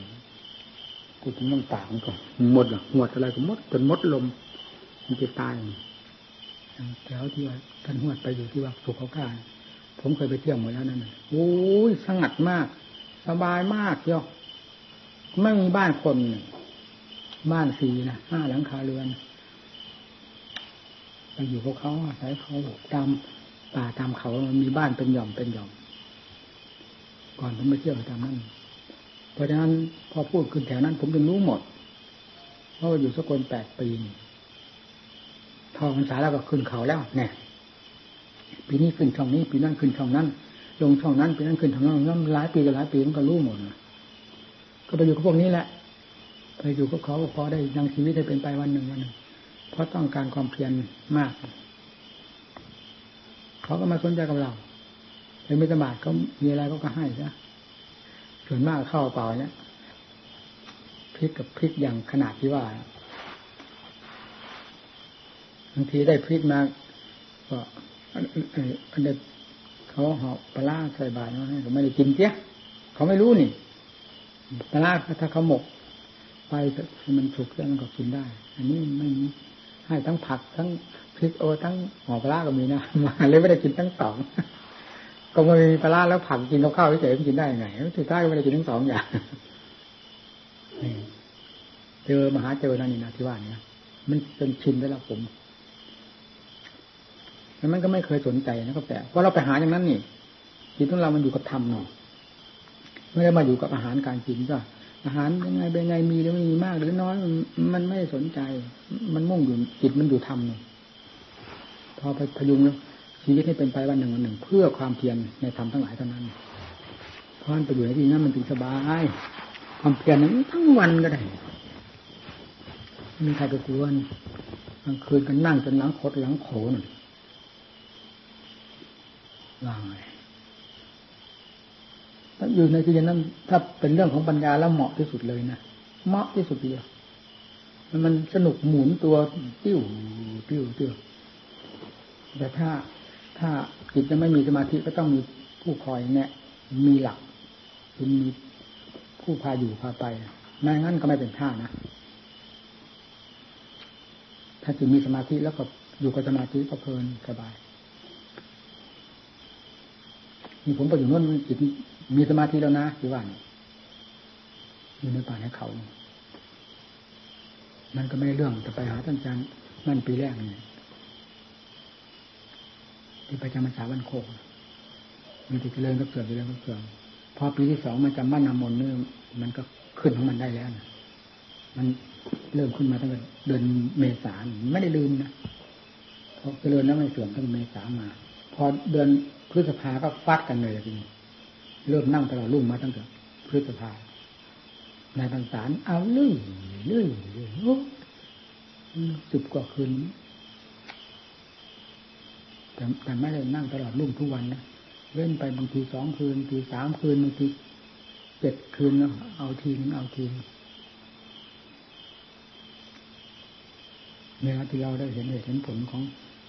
กูจะต้องตากมันก่อนหมดหรอหมดอะไรก็หมดจนมดลม มันจะตายแถวที่ว่าท่านหวดไปอยู่ที่ว่าสุขเขากาผมเคยไปเที่ยวหมดแล้วนั่นโอ้ยสงัดมาก สบายมากเจ้าไม่มีบ้านคนบ้านสีนะห้าหลังคาเรือนไปอยู่พวกเขาอาศัยเขาตามป่าตามเขามันมีบ้านเป็นหย่อมเป็นหย่อม ก่อนผมไปเที่ยวตามนั้น เพราะฉะนั้นพอพูดขึ้นแถวนั้น ผมจึงรู้หมด เพราะว่าอยู่สกลแปดปีทอพรรษาแล้วก็ขึ้นเขาแล้วเนี่ยปีนี้ขึ้นช่องนี้ปีนั้นขึ้นช่องนั้น ลงช่องนั้นปีนั้นขึ้นช่องนั้นแล้วหลายปีกับหลายปีมันก็รู้หมดก็ไปอยู่กับพวกนี้แหละไปอยู่กับเขาพอได้ยังชีวิตได้เป็นไปวันหนึ่งวันหนึ่งเพราะต้องการความเพียรมากเขาก็มาสนใจกับเราเป็นมิตรบาทก็มีอะไรก็ก็ให้ซะ ส่วนมากเข้าเปล่าเนี่ยพริกกับพริกอย่างขนาดที่ว่าบางทีได้พริกมาก็เด็กเขาหอบปลาใส่บาตรมาให้เขาไม่ได้กินเสียเขาไม่รู้นี่ปลาถ้าเขาหมกไปมันสุกแล้วมันก็กินได้ อันนี้ไม่ให้ทั้งผักทั้งพริกโอทั้งหอปลาก็มีนะมาเลยไม่ได้กินทั้งสอง ก็ไม่มีปลาแล้วผักกินกับข้าวเฉยๆกินได้ไงสุดท้ายไม่ได้กินทั้งสองอย่างเจอมหาเจอนั่นนี่นะที่ว่านี่มันเป็นชินไปแล้วผมแล้วมันก็ไม่เคยสนใจนะก็แปลกเพราะเราไปหาอย่างนั้นนี่จิตของเรามันอยู่กับธรรมเนาะไม่ได้มาอยู่กับอาหารการกินก็อาหารยังไงเป็นไงมีหรือไม่มีมากหรือน้อยมันไม่สนใจ มันมุ่งอยู่จิตมันอยู่ธรรมเนาะพอไปพยุง ชีวิตให้เป็นไปวันหนึ่งวันหนึ่ง เพื่อความเพียรในธรรมทั้งหลายเท่านั้น เพราะมันไปอยู่ในที่นั้นมันถึงสบายความเพียรนั้นทั้งวันก็ได้ไม่มีใครไปกวนกลางคืนกันนั่งจนหลังคดหลังโขนว่างไงอยู่ในที่นั้น ถ้าเป็นเรื่องของปัญญาแล้วเหมาะที่สุดเลยนะเหมาะที่สุดเดียวมันสนุกหมุนตัวติ้วติ้วติ้วแต่ถ้า ถ้าจิตจะไม่มีสมาธิก็ต้องมีผู้คอยแนะมีหลักคือมีผู้พาอยู่พาไปไม่งั้นก็ไม่เป็นท่านะ ถ้าจิตมีสมาธิแล้วก็อยู่กับสมาธิก็เพลินสบายนี่ผมไปอยู่นู่นจิตมีสมาธิแล้วนะที่ว่าอยู่ในป่าในเขา มันก็ไม่เรื่องจะไปหาท่านอาจารย์นั่นปีแรกนี่ ที่ไปจำพรรษาวันโคมันจะเจริญก็เสื่อมเจริญก็เสื่อมพอปีที่สองมันจำมั่นนำมนเนี่มันก็ขึ้นของมันได้แล้วนะมันเริ่มขึ้นมาตั้งแต่เดือนเมษาไม่ได้ลืมนะพอเจริญแล้วไม่เสื่อมตั้งเมษามา พอเดือนพฤษภาก็ฟัดกันเลยทีนี้เริ่มนั่งตลอดรุ่งมาตั้งแต่พฤษภาในพรรษาเอาเรื่อยเรื่อยเรื่อยสิบกว่าคืน แต่แต่ไม่ได้นั่งตลอดรุ่งทุกวันนะเล่นไปบางทีสองคืนทีสามคืนบางทีเจ็ดคืนแล้วเอาทีนึงเอาทีนเนี่ยที่เราได้เห็นเหตุเห็นผลของ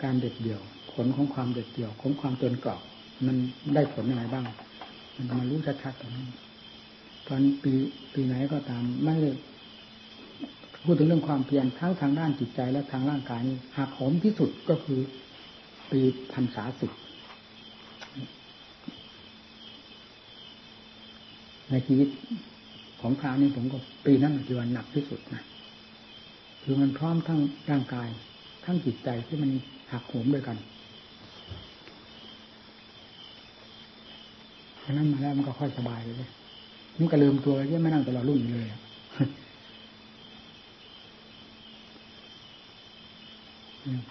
การเด็ดเดี่ยว ผลของความเด็ดเดี่ยวของความจนกรอบมันได้ผลยังไงบ้าง มันมารู้ชัดๆตรงนี้ตอนปีปีไหนก็ตามไม่ได้พูดถึงเรื่องความเพียรทั้งทางด้านจิตใจและทางร่างกายนี่หากโหมที่สุดก็คือ ปีพันษาสิบในชีวิตของคราวนี้ผมก็ปีนั้นจีวันหนักที่สุดนะคือมันพร้อมทั้งร่างกาย ทั้งจิตใจที่มันหักโหมด้วยกันฉะนั้นมาแล้วมันก็ค่อยสบายเลยมันก็ลืมตัวที่ไม่นั่งตลอดรุ่นเลย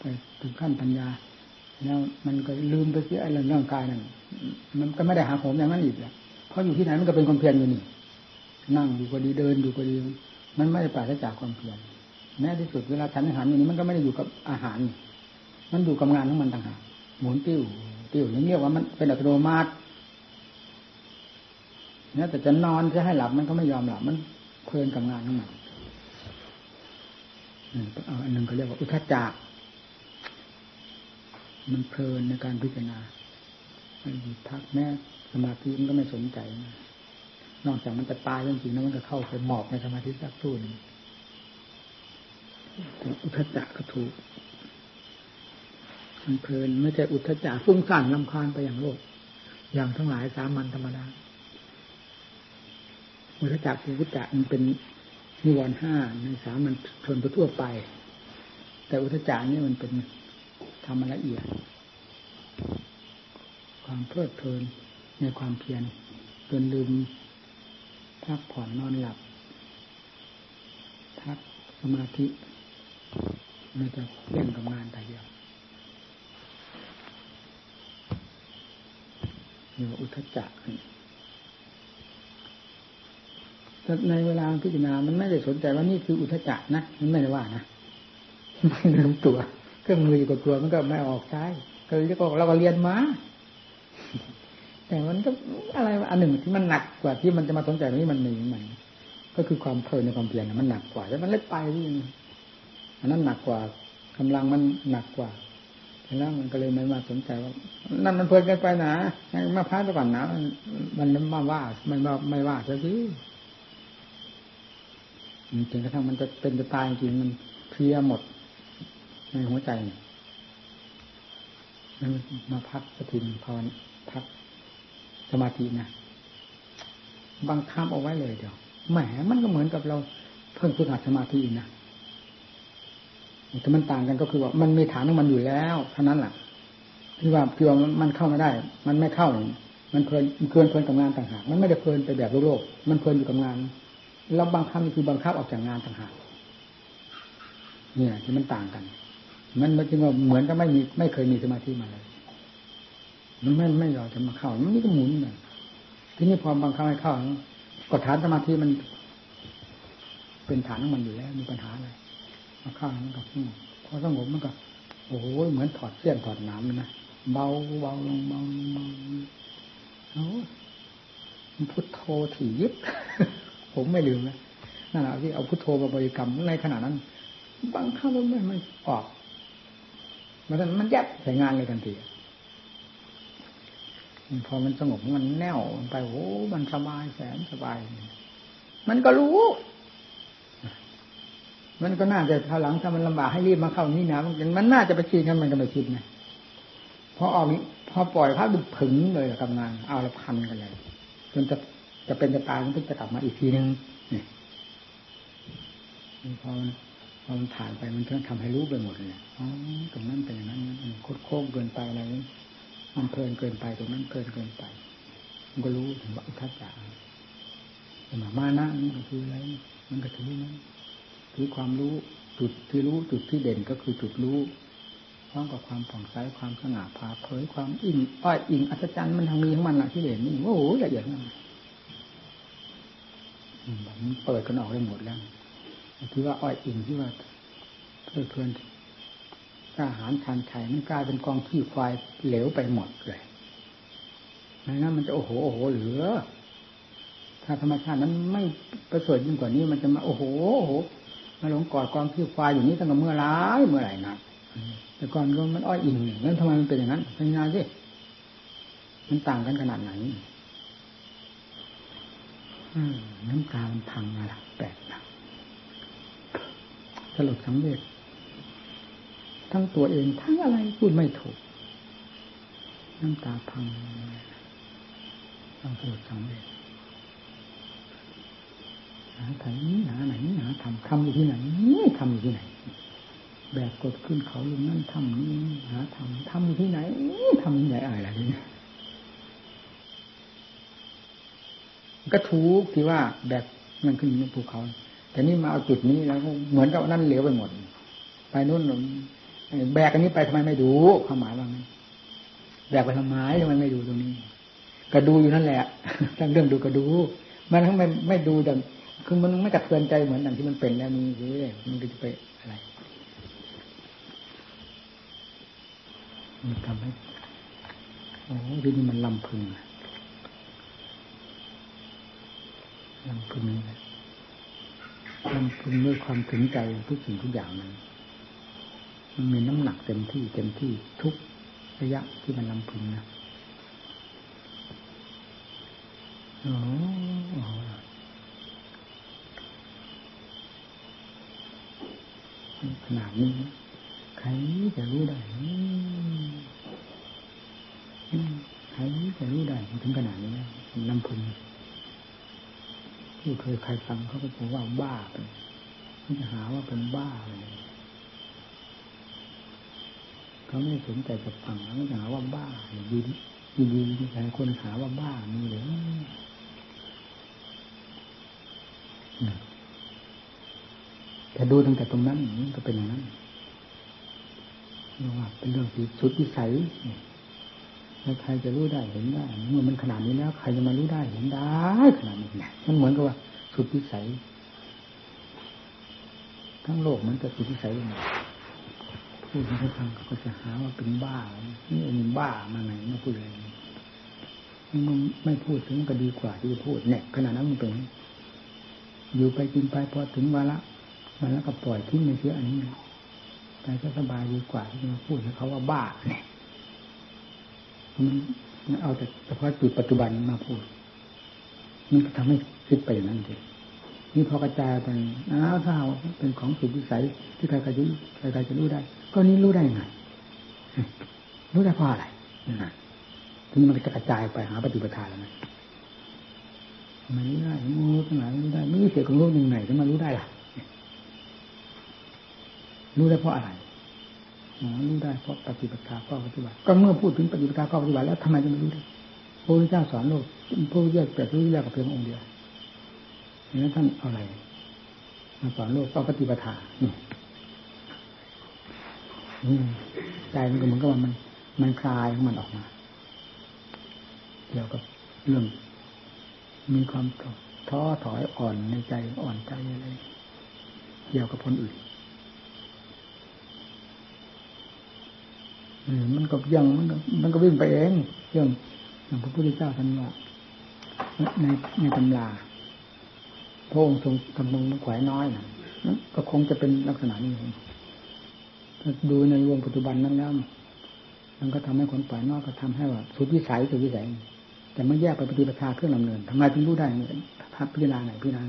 ไปถึงขั้นปัญญา แล้วมันก็ลืมไปเสียไอ้เรื่องร่างกายนั่นมันก็ไม่ได้หาผมอย่างนั้นอีกแล้วเพราะอยู่ที่ไหนมันก็เป็นความเพียรอยู่นี่นั่งอยู่ก็ดีเดินอยู่ก็ดี มันไม่ได้ปราศจากความเพียรแม้ที่สุดเวลาฉันอาหารอย่างนี้มันก็ไม่ได้อยู่กับอาหาร มันอยู่กับงานของมันต่างหากหมุนติ้วติ้วอย่างเรียกว่ามันเป็นอัตโนมัติเนี่ยแต่จะนอนจะให้หลับมันก็ไม่ยอมหลับมันเพลินกับงานของมันอันหนึ่งเขาเรียกว่าอุทจัก มันเพลินในการพิจารณาไม่หยุดพักแม้สมาธิมันก็ไม่สนใจ นอกจากมันจะตายจริงๆแล้วมันก็เข้าไปหมอบในสมาธิสักทุ่นอุทจักก็ถูกมันเพลินไม่ใช่อุทจักฟุ้งซ่านลำคาญไปอย่างโลก อย่างทั้งหลายสามัญธรรมดาอุทจักอุทจักมันเป็นนิวรณ์ห้าในสามัญชนทั่วไป แต่อุทจักนี่มันเป็น ทำมาละเอียด ความเพลิดเพลินในความเพียรจนลืมพักผ่อนนอนหลับพักสมาธิมันจะเล่นกับงานแต่เดียวนี่ว่าอุทจักแต่ในเวลาพิจารณา มันไม่ได้สนใจว่านี่คืออุทจักนะ มันไม่ได้ว่านะ ไม่รู้ตัว เครื่องมืออยู่กับตัวมันก็ไม่ออกใช้ก็เรียกว่าเราก็เรียนมา แต่มันก็อะไรอันหนึ่งที่มันหนักกว่าที่มันจะมาสนใจนี้มันหนีมันก็คือความเพลินในความเพียรมันหนักกว่าแล้วมันเล็กไปที่อันนั้นหนักกว่ากำลังมันหนักกว่าแล้วมันก็เลยไม่มาสนใจว่านั่นมันเพลินกันไปนะมาพักไปก่อนนะมันมาว่าไม่ว่าไม่ว่าซะทีจริงกระทั่งมันจะเป็นจะตายจริงมันเพียหมด ในหัวใจนั่นมาพักสติภาวนาพักสมาธินะบังคับเอาไว้เลยเดี๋ยวแหมมันก็เหมือนกับเราเพิ่งฝึกหัดสมาธินะแต่มันต่างกันก็คือว่ามันมีฐานของมันอยู่แล้วเท่านั้นแหละที่ว่าที่ว่ามันเข้าไม่ได้ มันไม่เข้า มันเพลินเพลินเพลินกับงานต่างหากมันไม่ได้เพลินไปแบบโลก มันเพลินอยู่กับงานเราบังคับคือบังคับออกจากงานต่างหากเนี่ยที่มันต่างกัน มันมันจึงว่าเหมือนกับไม่มีไม่เคยมีสมาธิมาเลยมันไม่ไม่ยอมจะมาเข้ามันนี่ก็หมุนเลยทีนี้พอบังคับให้เข้าก็ฐานสมาธิมัน เป็นฐานของมันอยู่แล้ว มีปัญหาอะไรมาเข้ามันก็พอสงบมันก็โอ้โหเหมือนถอดเสี้ยนถอดน้ำเลยนะเบาเบาลงเบาเบาโอ้พุทโธถี่ยิบผมไม่ลืมนะนั่นแหละที่เอาพุทโธมาบริกรรมในขณะนั้นบางครั้งมันไม่ไม่ออก มันมันแยบใส่งานเลยทันทีพอมันสงบมันแน่วไปโอ้มันสบายแสนสบาย มันก็รู้ มันก็น่าจะถ้าหลังถ้ามันลำบากให้รีบมาเข้านี่นะมันมันน่าจะไปชินกันมันก็ไม่ชินไงพอออกพอปล่อยพักดูผึงเลยกับงาน เอาละพันกันเลยจนจะจะเป็นจะตายมันก็จะกลับมาอีกทีนึงนี่พอ พอมันผ่านไปมันก็ทำให้รู้ไปหมดเลยอ๋อตรงนั้นเป็นอย่างนั้นมันโคตรโค้งเกินไปอะไรมันเพลินเกินไปตรงนั้นเพลินเกินไป มันก็รู้ถึงว่าอุทจักแต่มามานะมันก็คืออะไรมันก็ถือนั้นถือความรู้จุดที่รู้จุดที่เด่นก็คือจุดรู้พร้อมกับความผ่องใสความสง่าผ่าเผยความอิ่มอ้อยอิ่งอัศจรรย์มันทางมีของมันละที่เด่นนี่โอ้โหละเอียดมากมันเปิดกันออกได้หมดแล้ว ที่ว่าอ้อยอิงที่ว่าเพื่อเพลินทหารชันชัยมันกลายเป็นกองขี้ควายเหลวไปหมดเลยนั้นมันจะโอ้โหโอ้โหเหลือ ถ้าธรรมชาตินั้นไม่ประเสริฐยิ่งกว่านี้มันจะมาโอ้โหโอ้โหมาหลงกอดกองขี้ควายอยู่นี้ตั้งแต่เมื่อไรเมื่อไหร่นะแต่ก่อนก็มันอ้อยอิงนั่นทำไมมันเป็นอย่างนั้นเป็นงานสิมันต่างกันขนาดไหนน้ำตามันพังมาละแปลกนะ สลดสังเวชทั้งตัวเองทั้งอะไรพูดไม่ถูก น้ำตาพังต้องสลดสังเวชหาทำหาไหนหาทำทำอยู่ที่ไหนทำอยู่ที่ไหน แบบกดขึ้นเขาลงนั่นทำนี่หาทำทำอยู่ที่ไหนทำที่ไหนอะไรนี่ก็ถูกที่ว่าแบบมันขึ้นภูเขา แต่นี่มาเอาจุดนี้แล้วเหมือนกับนั่นเหลวไปหมด ไปนู่นแบกอันนี้ไปทำไมไม่ดูความหมายว่าไงแบกไปทำไมทำไมไม่ดูตรงนี้ก็ดูอยู่นั่นแหละทั้งเรื่องดูก็ดู มันทั้งไม่ไม่ดูดังคือมันไม่กระเทือนใจเหมือนดังที่มันเป็นแล้วนี่สิมันก็จะไปอะไรมันทำให้โอ้ดีนี่มันลำพึงลำพึงลำพึงด้วยความถึงใจทุกสิ่งทุกอย่างมันมันมีน้ำหนักเต็มที่เต็มที่ทุกระยะที่มันลำพึงนะโอ้ขนาดนี้ใครจะรู้ได้ใครจะรู้ได้ถึงขนาดนี้ลำพึง ที่เคยใครฟังเขาก็บอกว่าบ้าไปเขาจะหาว่าเป็นบ้าเลยเขาไม่สนใจจะฟังเขาจะหาว่าบ้าดีดีดีดีหลายคนหาว่าบ้ามีเลยแต่ดูตั้งแต่ตรงนั้นมันก็เป็นอย่างนั้นว่าเป็นเรื่องที่สุดวิสัย ใครจะรู้ได้เห็นได้เมื่อมันขนาดนี้แล้ว ใครจะมารู้ได้เห็นได้ขนาดนี้เนี่ยมันเหมือนกับว่า สุดวิสัยทั้งโลกมันจะสุดวิสัยเลยพูดให้ฟังก็จะหาว่าเป็นบ้านี่เองบ้ามาไหนมาพูดอะไรมันไม่พูดถึงก็ดีกว่าที่จะพูดเนี่ยขนาดนั้นมันเป็นอยู่ไปกินไปพอถึงเวลามันแล้วก็ปล่อยทิ้งในเชื้ออันนี้ไปก็สบายดีกว่าที่มาพูดให้เขาว่าบ้าเนี่ย มันเอาแต่เฉพาะจุดปัจจุบันมาพูดมันก็ทำให้คิดไปอย่างนั้นเองนี่พอกระจายไปอ้าวถ้าเป็นของสุดวิสัยที่ใครๆจะใครๆจะรู้ได้ ก็นี้รู้ได้ไงรู้ได้เพราะอะไรนะทีนี้มันจะกระจายไปหาปฏิปทาแล้วนะมันรู้ได้มูทั้งหลายรู้ได้ ไม่มีเสียของรู้ยังไงจะมารู้ได้ล่ะ รู้ได้เพราะอะไร รู้ได้เพราะปฏิบัติข้อปฏิบัติ ก็เมื่อพูดถึงปฏิบัติข้อปฏิบัติแล้วทำไมจะไม่รู้ได้พระพุทธเจ้าสอนโลกพระพุทธเจ้าแต่พระพุทธเจ้ากับเพียงองค์เดียวนั้นท่านเอาอะไรมาสอนโลกก็ปฏิบัติใจมันก็เหมือนกับว่ามัน มันคลายของมันออกมาเกี่ยวกับเรื่อง มีความท้อถอยอ่อนในใจอ่อนใจอะไรเกี่ยวกับคนอื่น มันก็ยังมันก็มันก็วิ่งไปเองเรื่องอย่างพระพุทธเจ้าท่านว่าในในตำราพระองค์ทรงกำลังมันแขวนน้อยนะก็คงจะเป็นลักษณะนี้ถ้าดูในวงปัจจุบันนั้นแล้วมันก็ทำให้คนปล่อยนอกก็ทำให้ว่าสุดวิสัยสุดวิสัย แต่ไม่แยกไปปฏิปทาเครื่องดำเนินทำไมถึงรู้ได้พับพิจารณาไหนพิจารณา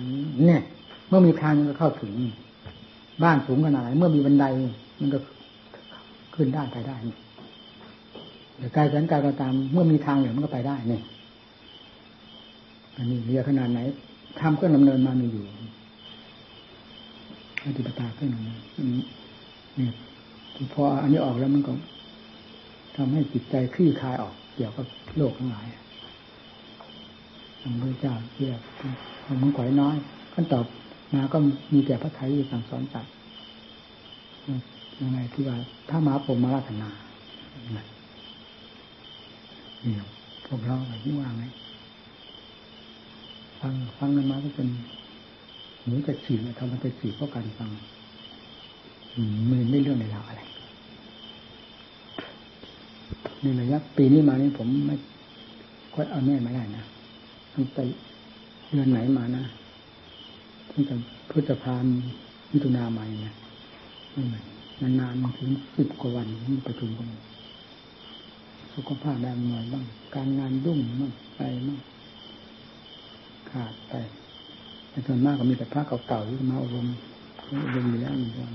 เนี่ย เมื่อมีทางมันก็เข้าถึง บ้านสูงขนาดไหนเมื่อมีบันไดมันก็ขึ้นได้ไปได้แต่กายสันกายก็ตาม เมื่อมีทางอย่างมันก็ไปได้เนี่ยอันนี้เรียขนาดไหนทำเครื่องดำเนินมามีอยู่ปฏิปทาเครื่องดำเนินนี่พออันนี้ออกแล้วมันก็ทำให้จิตใจคลี่คลายออกเกี่ยวกับโลกทั้งหลายทางพระเจ้าเรียกมันก่อยน้อยขั้นตอบมาก็มีแต่พระไทยสั่งสอนจัดยังไงที่ว่าถ้ามาผมมาราธนา พวกเราอะไรที่ว่าไงฟังฟังกันมาก็เป็นหนูจะฉีดทำมันจะฉีดเพราะการฟังมือไม่เรื่องในราวอะไรในระยะปีนี้มานี้ผมไม่ค่อยเอาแน่ไม่ได้นะตั้งแต่เดือนไหนมานะตั้งแต่พฤษภามิถุนาใหม่นะนานๆถึงสิบกว่าวันประชุมกัน สุขภาพแรงหน่อยบ้างการงานยุ่งบ้างไปบ้างขาดไปแต่ส่วนมากก็มีแต่พระเก่าๆที่มาอบรมอบรมอยู่แล้วนี่ก็